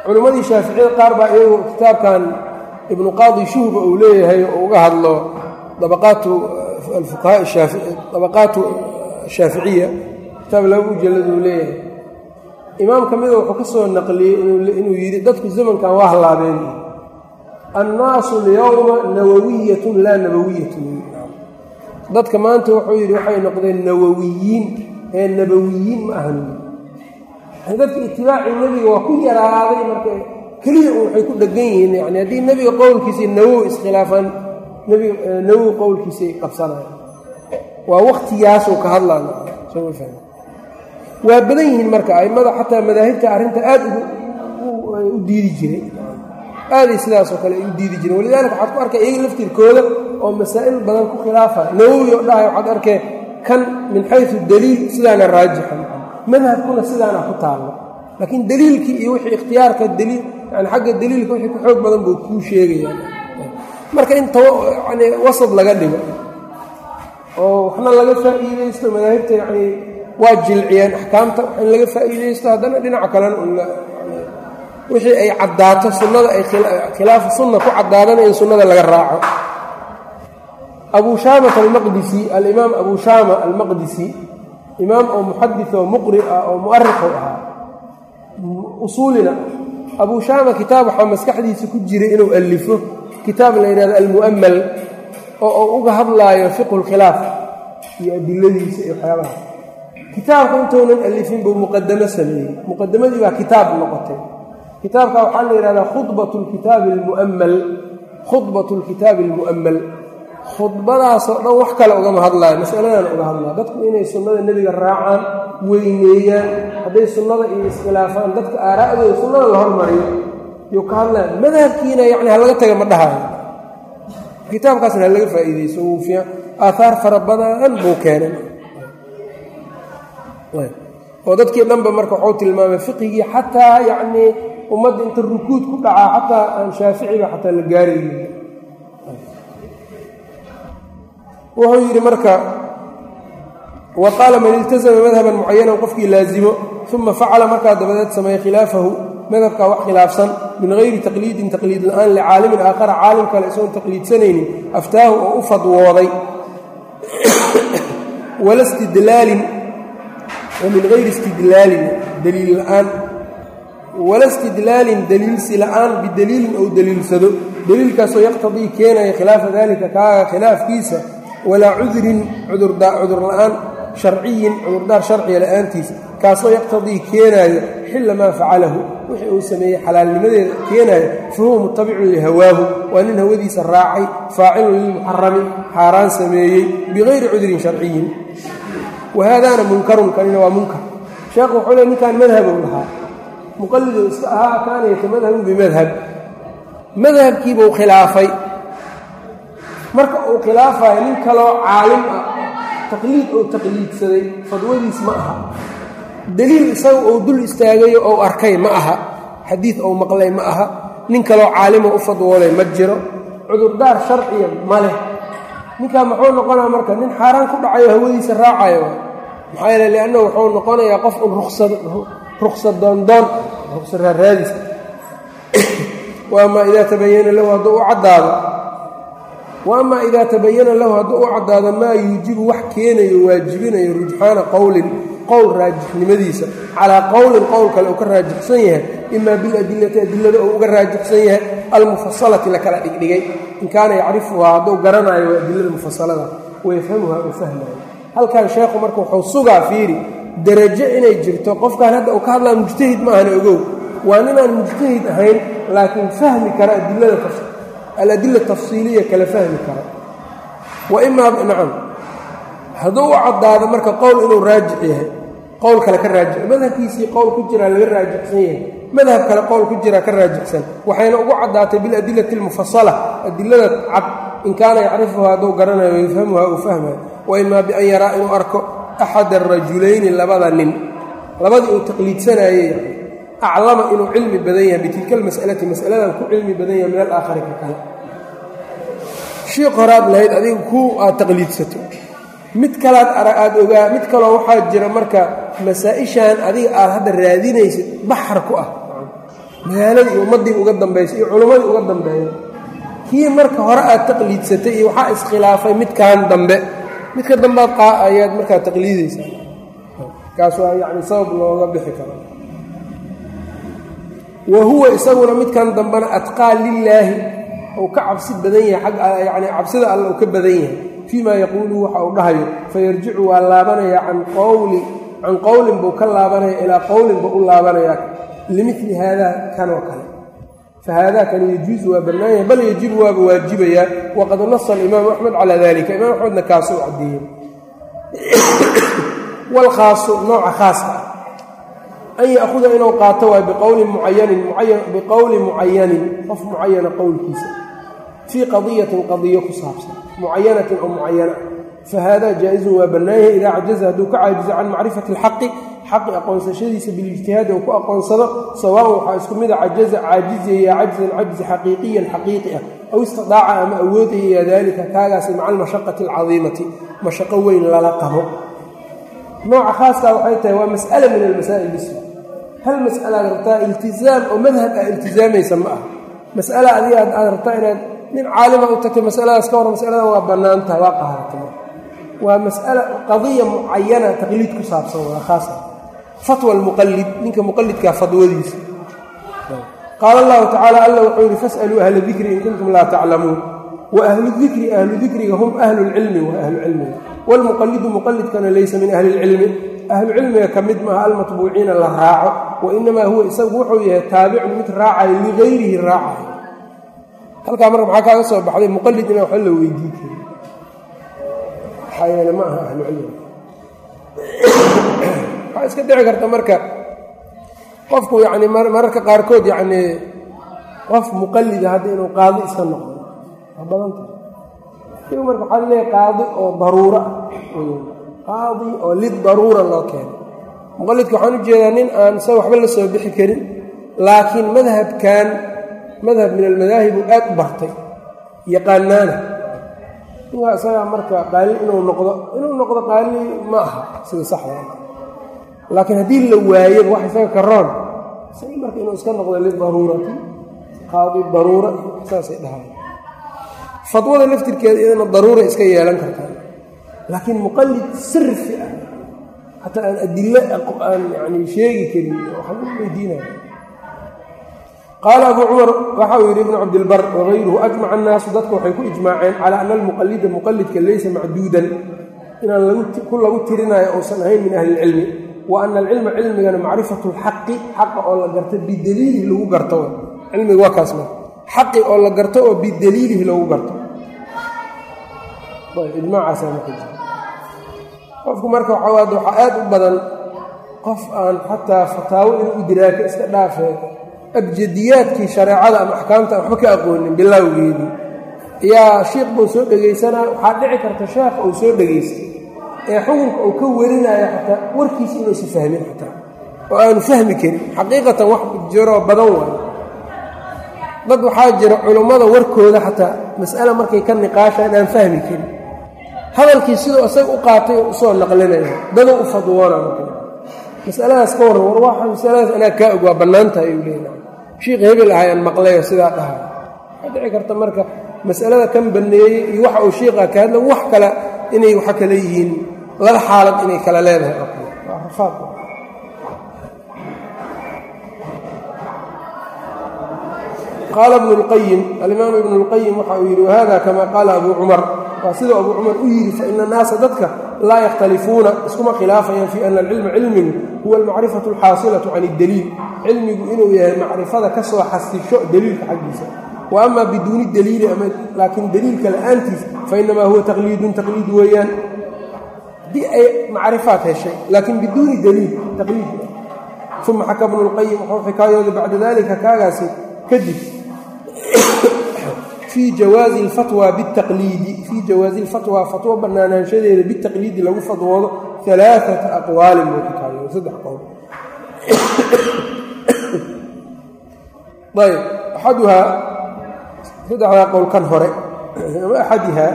Culimmadii shaaficiyada qaar baa iyagu kitaabkan ibnu qaadi shuhba uu leeyahay oo uga hadlo dabaqaatu alfuqahaa dabaqaatu shaaficiya. Kitaab laba mujallad uu leeyahay imaam ka mida wuxuu ka soo naqliyey inuu yidhi dadku zamankan waa hallaabeen. Annaasu alyowma nawawiyatun laa nabawiyatun dadka maanta wuxuu yidhi waxay noqdeen nawawiyiin. Ee nabawiyiin ma ahan dadka itibaacii nebiga waa ku yaraaday marka keliya waxay ku dhegan yihiin yani haddii nebiga qowlkiisii nawow iskhilaafaan nbiga nawowi qowlkiisay qabsanaya. Waa wakhtigaasuu ka hadlana waa badan yihiin marka a'immada xataa madaahibta arrinta aad u diidi jiray. Aaday sidaasoo kale ay u diidi jireen. Walidaalika waxaad ku arkay iyaga laftirkooda oo masaa'il badan ku khilaafa nawowi oo dhahay waxaad arkee kan min xaysu daliil sidaana raajixa madhabkuna sidaana ku taallo. Laakiin daliilkii iyo wixii ikhtiyaarka daliil yani xagga daliilka wixii ku xoog badan buu kuu sheegayaan marka in yani wasad laga dhigo oo waxna laga faa'iidaysto madaahibta yani waa jilciyeen axkaamta wax in laga faa'iidaysto haddana dhinaca kalena wixii ay caddaato sunnada ay khilaafu sunna ku caddaadana in sunnada laga raaco abu shaamata almaqdisi alimaam abu shaama almaqdisi imaam oo muxadis oo muqri ah oo mu'arikhu ahaa. Usuulina abuu shaama kitaab waxaa maskaxdiisa ku jiray inuu alifo kitaab la yidhahdo almu'amal oo uu uga hadlaayo fiqhu lkhilaaf iyo adiladiisa iyo waxyaabaha. Kitaabka intuunan alifin buu muqadamo sameeyey. Muqadamadii baa kitaab noqotay. Kitaabka waxaa la yidhahdaa khudbat lkitaabi almu'amal khudbat lkitaabi almu'amal khudbadaasoo dhan wax kale ugama hadlaayo masaladan uga hadlaya dadku inay sunnada nebiga raacaan weyneeyaan hadday sunnada iyo iskhilaafaan dadka aaraa'dooda sunnada la hormariyo yuu ka hadlaya madhabkiina yacni ha laga taga ma dhahayo. Kitaabkaasna ha laga faa'iideyso wuu fiican. Fara badan buu keenay. Oo dadkii dhanba marka waxuu tilmaamay fiqigii xataa yacnii ummadda inta rukuud ku dhacaa xataa aan shaaficiga xataa la gaarayn wuxuu yidhi marka wa qaala man iltasama madhaban mucayanan qofkii laazimo uma facala markaa dabadeed sameeye khilaafahu madhabkaa wax khilaafsan min hayri taqliidin taqliid la'aan licaalimin aakhara caalim kale isagoon taqliidsanaynin aftaahu oo u fadwooday. Wala stidlaalin wa min hayri istidlaalin daliil la'aan. Wala istidlaalin daliilsi la'aan bidaliilin ou daliilsado. Daliilkaasoo yaqtadii keenaya khilaafa dalika kaaga khilaafkiisa walaa cudrin cudur la'aan sharciyin cudurdaar sharciga la'aantiisa kaasoo yaqtadii keenaayo xilla maa facalahu wixii uu sameeyey xalaalnimadeeda keenaayo fa huwa mutabicun lihawaahu waa nin hawadiisa raacay faacilun lilmuxarami xaaraan sameeyey bikayri cudrin sharciyin. Wa haadaana munkarun kanina waa munkar. Sheekhu wuxuu le ninkaan madhabow lahaa. Muqalidou iska ahaa kaana yatamadhabu bimadhab madhabkiibuu khilaafay marka uu khilaafayo nin kaloo caalim ah taqliid oo taqliidsaday fadwadiis ma aha. Deliil isaga uu dul istaagayo ou arkay ma aha. Xadiid ou maqlay ma aha. Nin kaloo caalimo u fadwoolay ma jiro. Cudurdaar sharciya ma leh. Ninkaa muxuu noqonaa marka? Nin xaaraan ku dhacayo hawadiisa raacayo. Maxaa yeele liannahu wuxuu noqonayaa qof un ruqsa doondoon ruqsa raaraadis wa amaa idaa tabayana lahu hadduu u caddaado wa amaa idaa tabayana lahu hadduu u caddaado maa yuujibu wax keenayo waajibinayo rujxaana qowlin qowl raajixnimadiisa. Calaa qowlin qowl kale uu ka raajixsan yahay imaa biladilati adilada uu uga raajixsan yahay almufasalati la kala dhigdhigay. In kaana yacrifuhaa hadduu garanayo waa adilada mufasalada wayafhamuhaa uu fahmayo halkan sheekhu marka wuxuu sugaa fiiri derajo inay jirto qofkan hadda uu ka hadlaa mujtahid ma ahana ogow. Waa ninaan mujtahid ahayn laakiin fahmi kara adilada aladila tafsiiliya kala fahmi kara. Wa imaa nacam hadduu u caddaado marka qowl inuu raajix yahay qowl kale ka raajix madhabkiisii qowl ku jiraa laga raajixsan yahay madhab kale qowl ku jiraa ka raajixsan waxayna ugu caddaatay biladilati almufasala adilada cad in kaana yacrifuhaa hadduu garanayo wayafhamuhaa uu fahmayo wa imaa bian yaraa inuu arko axad arajulayni labada nin labadii uu taqliidsanayey aclama inuu cilmi badan yahay bitilka almas'alati mas'aladan ku cilmi badan yahay min alaakhari ka kale. Shiiq horaad lahayd adiga ku aad taqliidsato. Mid kalaad aad ogaa mid kaloo waxaa jira marka masaa-ishan adiga aad hadda raadinaysid baxar ku ah. Magaaladii iyo ummaddii uga dambaysa iyo culimmadii uga dambeeya kii marka hore aad taqliidsatay iyo waxaa iskhilaafay midkan dambe. Midka dambead qaa ayaad markaa taqliidaysa kaas waa yacni sabab looga bixi karo wa huwa isaguna midkan dambena adqaa lilaahi uu ka cabsi badan yahay yani cabsida alle uu ka badan yahay. Fii ma yaquuluhu waxa uu dhahayo fayarjicu waa laabanaya can qowli can qowlin buu ka laabanaya ilaa qowlin buu u laabanayaa limili haadaa kanoo kale. Fa haadaa kan yajuusu waa bannaan yahay bal yajibu waaba waajibayaa waqad nasa alimaamu axmed calaa dalika imaam axmedna kaasuu caddeeyey. Walkhaasu nooca khaaska ah an yaahuda inuu qaato waay biqowlin mucayanin biqowli mucayanin qof mucayana qowlkiisa fii qadiyatin qadiyo ku saabsan mucayanatin oo mucayana fa jaa-izun waa bannaanyahay idaa cajaza hadduu ka caajizo can macrifati alxaqi xaqi aqoonsashadiisa bilijtihaadi uu ku aqoonsado sawaan waxaa isku mida cajaza caajizaya cajzan cajzi xaqiiqiyan xaqiiqi ah aw istidaaca ama awoodaya daalika kaagaasi maca almashaqati alcadiimati mashaqo weyn lala qabo nooca khaaskaa waxay tahay waa mas'ala min almasaa'il bis hal mas'alaad rabtaa iltizaam oo madhab ah iltizaamaysa ma ah mas'ala adiga aad rabtaa inaad nin caalima u tagtay masaladaas ka hor masaladan waa bannaan waa qaharatay waa mas'ala qadiya mucayana taqliid ku saabsan waa khaas. Ah fatwa almuqallid ninka muqallidkaa fadwadiisa qaala allahu tacaala alla wuxuu yidhi fas'aluu ahla dikri in kuntum laa taclamuun wa ahlu dikri ahlu dikriga hum ahlu lcilmi wa ahlu cilmiga waalmuqalidu muqalidkana laysa min ahli lcilmi ahlu cilmiga ka mid maaha almatbuuciina la raaco wa inamaa huwa isagu wuxuu yahay taabicun mid raacayo ligayrihi raacayo halkaa marka maxaa kaaga soo baxday? Muqalid inaan waxba la weydii karin. Maxaa yeele ma aha ahlu cilmiga waxaa iska dhici karta marka qofku yacni mararka qaarkood yacnii qof muqalida hadda inuu qaadi iska noqdo. Badanta marka waxaa leeyahay qaadi oo daruura qaadi oo lid daruura loo keeno. Muqalidka waxaan u jeedaa nin aan isaga waxba la soo bixi karin laakiin madhabkan madhab min almadaahib aad u bartay yaqaanaana. Ninkaa isagaa marka qaali inuu noqdo inuu noqdo qaali ma aha sida saxda laakiin haddii la waayaba wax isaga karoon isaga marka inuu iska noqdo lidaruurati qaadi daruura saasay dhahay. Fadwada laftirkeeda iyadana daruura iska yeelan kartaa laakiin muqalid sirfi ah xataa aan adilo aan yani sheegi karin waxaan u weydiinaya qaala abuu cumar waxa uu yidhi ibnu cabdilbar wagayruhu ajmaca annaasu dadku waxay ku ijmaaceen calaa ana almuqalida muqalidka laysa macduudan. Inaan ku lagu tirinayo uusan ahayn min ahli ilcilmi wa ana alcilma cilmigana macrifatu lxaqi xaqa oo la garto bidaliilihi lagu garto. Cilmiga waa kaas ma. Xaqi oo la garto oo bidaliilihi lagu garto. Ijmaacaasa marka jira qofku marka waxawaad waxaa aad u badan. Qof aan xataa fataawo inuu idraaka iska dhaafee abjadiyaadkii shareecada ama axkaamta waxba ka aqoonin bilowgeedii yaa shiikh buu soo dhegaysanaa? Waxaa dhici karta sheekh uu soo dhegaystay. Ee xukunka uu ka warinayo xataa warkiisa inuusan fahmin xataa. Oo aanu fahmi karin. Xaqiiqatan wax jiroo badan waayo dad waxaa jira culummada warkooda xataa mas'ale markay ka niqaashaan aan fahmi karin hadalkii siduu isaga u qaatay oo u soo naqlinaya. Daduu u fadwoona masaladaas ka warran war waxa masaladaas anaa kaa og waa bannaan tahay ayuu leeyahay. Shiikh hebel ahay aan maqlayo sidaa dhahay waxaa dhici karta marka mas'alada kan banneeyey iyo waxa uu shiiqa ka hadla wax kale inay waxa kale yihiin laba xaalad inay kala leedahay. Oo kale waa rafaad qaala ibnu lqayim alimaamu ibnu lqayim waxa uu yidhi wahada kama qaala abuu cumar waa sidau abuu cumar u yidhi faina annaasa dadka laa yakhtalifuuna iskuma khilaafayaan fii ana alcilma cilmigu huwa almacrifatu alxaasilatu can iddaliil cilmigu inuu yahay macrifada ka soo xasisho deliilka xaggiisa wa ama biduuni daliili laakiin deliilka la'aantiis fainamaa huwa taqliidun taqliid weeyaan haddii ay macrifaad heshay laakiin biduuni daliil taqliid uma xaka bnu lqayim wuxuu xikaayooda bacda dalika kaagaasi kadib fii jawaazi alfatwa bitaqliidi fii jawaazi alfatwa fatwo bannaanaanshadeeda bitaqliidi lagu fadwoodo alaaata aqwaalin buu xikaayooday saddex qowl ayb axaduhaa saddexdaa qowl kan hore ama axadihaa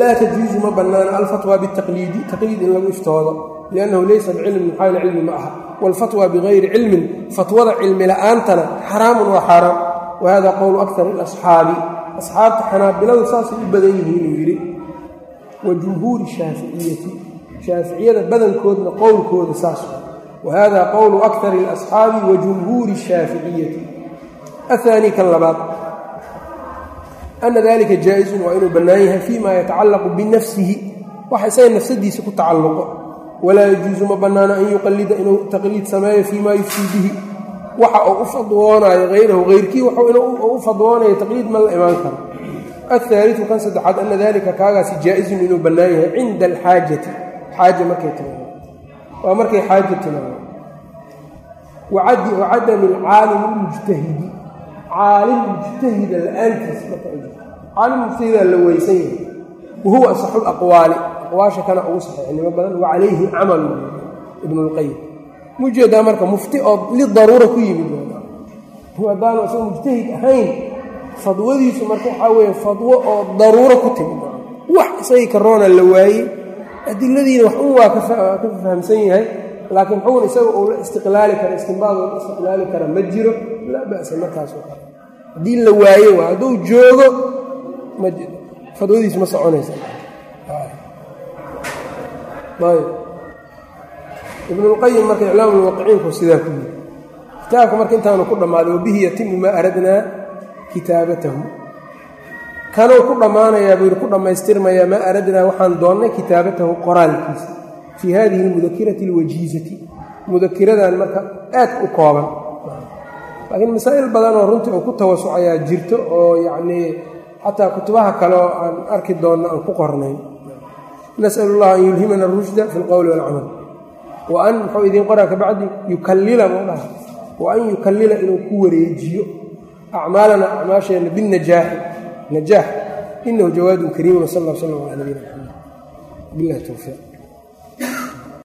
laa tajuusu ma bannaana alfatwa bitaqliidi taqliid in lagu iftoodo liannahu laysa bicilmin yl cilmi ma aha waalfatwa bigayri cilmin fatwada cilmi la'aantana xaraamun waa xaaraam wa hada qowlu akar اlasxaabi asxaabta xanaabiladu saasay u badan yihiin uu yidhi wa jumhuuri shaaficiyati shaaficiyada badankoodna qowlkooda saas wa hada qowlu akar اlasxaabi wa jumhuuri shaaficiyati ahaani kan labaad ana dalika jaa-izun waa inuu bannaan yahay fii ma yatacallaqu binafsihi waxa isaga nafsadiisa ku tacalluqo walaa yajuusu ma bannaano an yuqallida inuu taqliid sameeyo fii ma yufsii bihi waxa uu u fadwoonaayo hayrahu hayrkii u fadwoonayo taqliid ma la imaan karo. Ahaaliu kan saddexaad ana dalika kaagaasi jaa-izun inuu bannaan yahay cinda alxaajati. Xaaja markay timaado. Waa markay xaaja timaado. Wacadami alcaalim lmujtahidi caalim mujtahida la'aantiis marka caalim mujtahida la weysan yahay wahuwa asaxu laqwaali aqwaasha kana ugu saxiixnimo badan wa calayhi camalu ibnu lqayim mujeedaa marka mufti oo lidaruura ku yimid haddaanu isaga mujtahid ahayn fadwadiisu marka waxaa weeye fadwo oo daruuro ku timid wax isagii karoona la waayey adiladiina wax un waa ka fahamsan yahay laakiin xugun isaga uu la istiqlaali kara istimbaad uu la istiqlaali kara ma jiro laa ba'sa markaasoo kale. Haddii la waaye waa hadduu joogo ma fadwadiisu ma soconaysa ibnulqayim marka iclaam lmuwaqiciinku sidaa ku yiri kitaabka marka intaanu ku dhammaaday wabihi yatimu maa aradnaa kitaabatahu. Kanuu ku dhammaanayaa buu yidhi ku dhammaystirmayaa maa aradnaa waxaan doonnay kitaabatahu qoraalkiisa. Fii hadihi almudakirati alwajiizati mudakiradan marka aad u kooban. Laakiin masaa'il badanoo runtii uu ku tawasucayaa jirto oo yacnii xataa kutubaha kale oo aan arki doonno aan ku qornayn nas'al allah an yulhimana arushda fi alqowli waalcamal wa an muxuu idiin qoraa kabacdi yukallila buu dhaha wa an yukallila inuu ku wareejiyo acmaalana acmaasheenna binnajaaxi najaax inahu jawaadun kariimun wsal allah slam calaa nabiyina maxamed billahi towfiiq